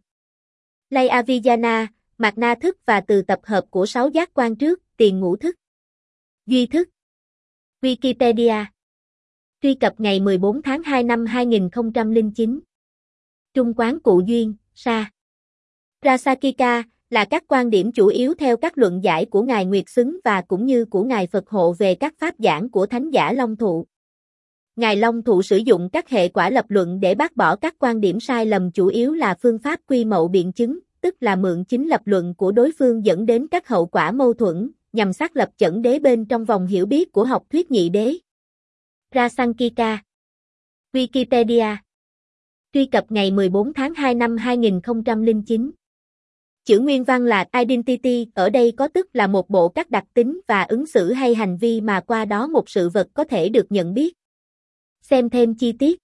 Lay Avijana, mạt na thức và từ tập hợp của sáu giác quan trước, tiền ngũ thức. Duy thức. Wikipedia. Truy cập ngày 14 tháng 2 năm 2009. Trung quán cụ duyên, sa. Rasakika là các quan điểm chủ yếu theo các luận giải của Ngài Nguyệt Xứng và cũng như của Ngài Phật Hộ về các pháp giảng của Thánh giả Long Thụ. Ngài Long Thụ sử dụng các hệ quả lập luận để bác bỏ các quan điểm sai lầm chủ yếu là phương pháp quy mậu biện chứng, tức là mượn chính lập luận của đối phương dẫn đến các hậu quả mâu thuẫn, nhằm xác lập chẩn đế bên trong vòng hiểu biết của học thuyết nhị đế. Rasankika Wikipedia Truy cập ngày 14 tháng 2 năm 2009 Chữ nguyên văn là identity, ở đây có tức là một bộ các đặc tính và ứng xử hay hành vi mà qua đó một sự vật có thể được nhận biết. Xem thêm chi tiết.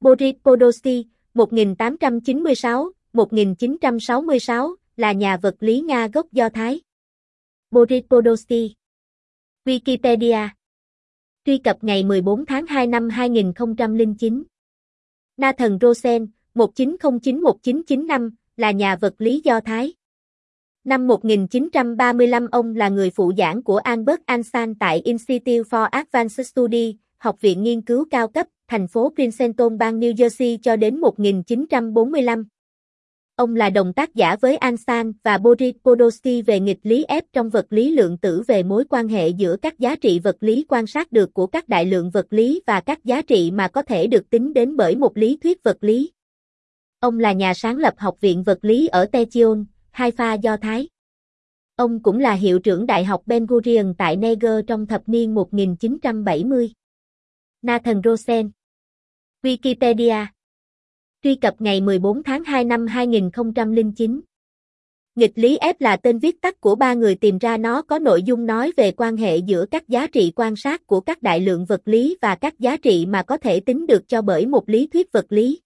Boris Podolsky, 1896, 1966, là nhà vật lý Nga gốc Do Thái. Boris Podolsky Wikipedia Truy cập ngày 14 tháng 2 năm 2009 Nathan Rosen, 1909-1995, là nhà vật lý Do Thái. Năm 1935 ông là người phụ giảng của Albert Einstein tại Institute for Advanced Study, Học viện Nghiên cứu cao cấp, thành phố Princeton bang New Jersey cho đến 1945. Ông là đồng tác giả với Einstein và Boris Podolsky về nghịch lý ép trong vật lý lượng tử về mối quan hệ giữa các giá trị vật lý quan sát được của các đại lượng vật lý và các giá trị mà có thể được tính đến bởi một lý thuyết vật lý. Ông là nhà sáng lập Học viện Vật lý ở Techion, Haifa Do Thái. Ông cũng là hiệu trưởng Đại học Ben Gurion tại Niger trong thập niên 1970. Nathan Rosen Wikipedia Truy cập ngày 14 tháng 2 năm 2009 Nghịch lý F là tên viết tắt của ba người tìm ra nó có nội dung nói về quan hệ giữa các giá trị quan sát của các đại lượng vật lý và các giá trị mà có thể tính được cho bởi một lý thuyết vật lý.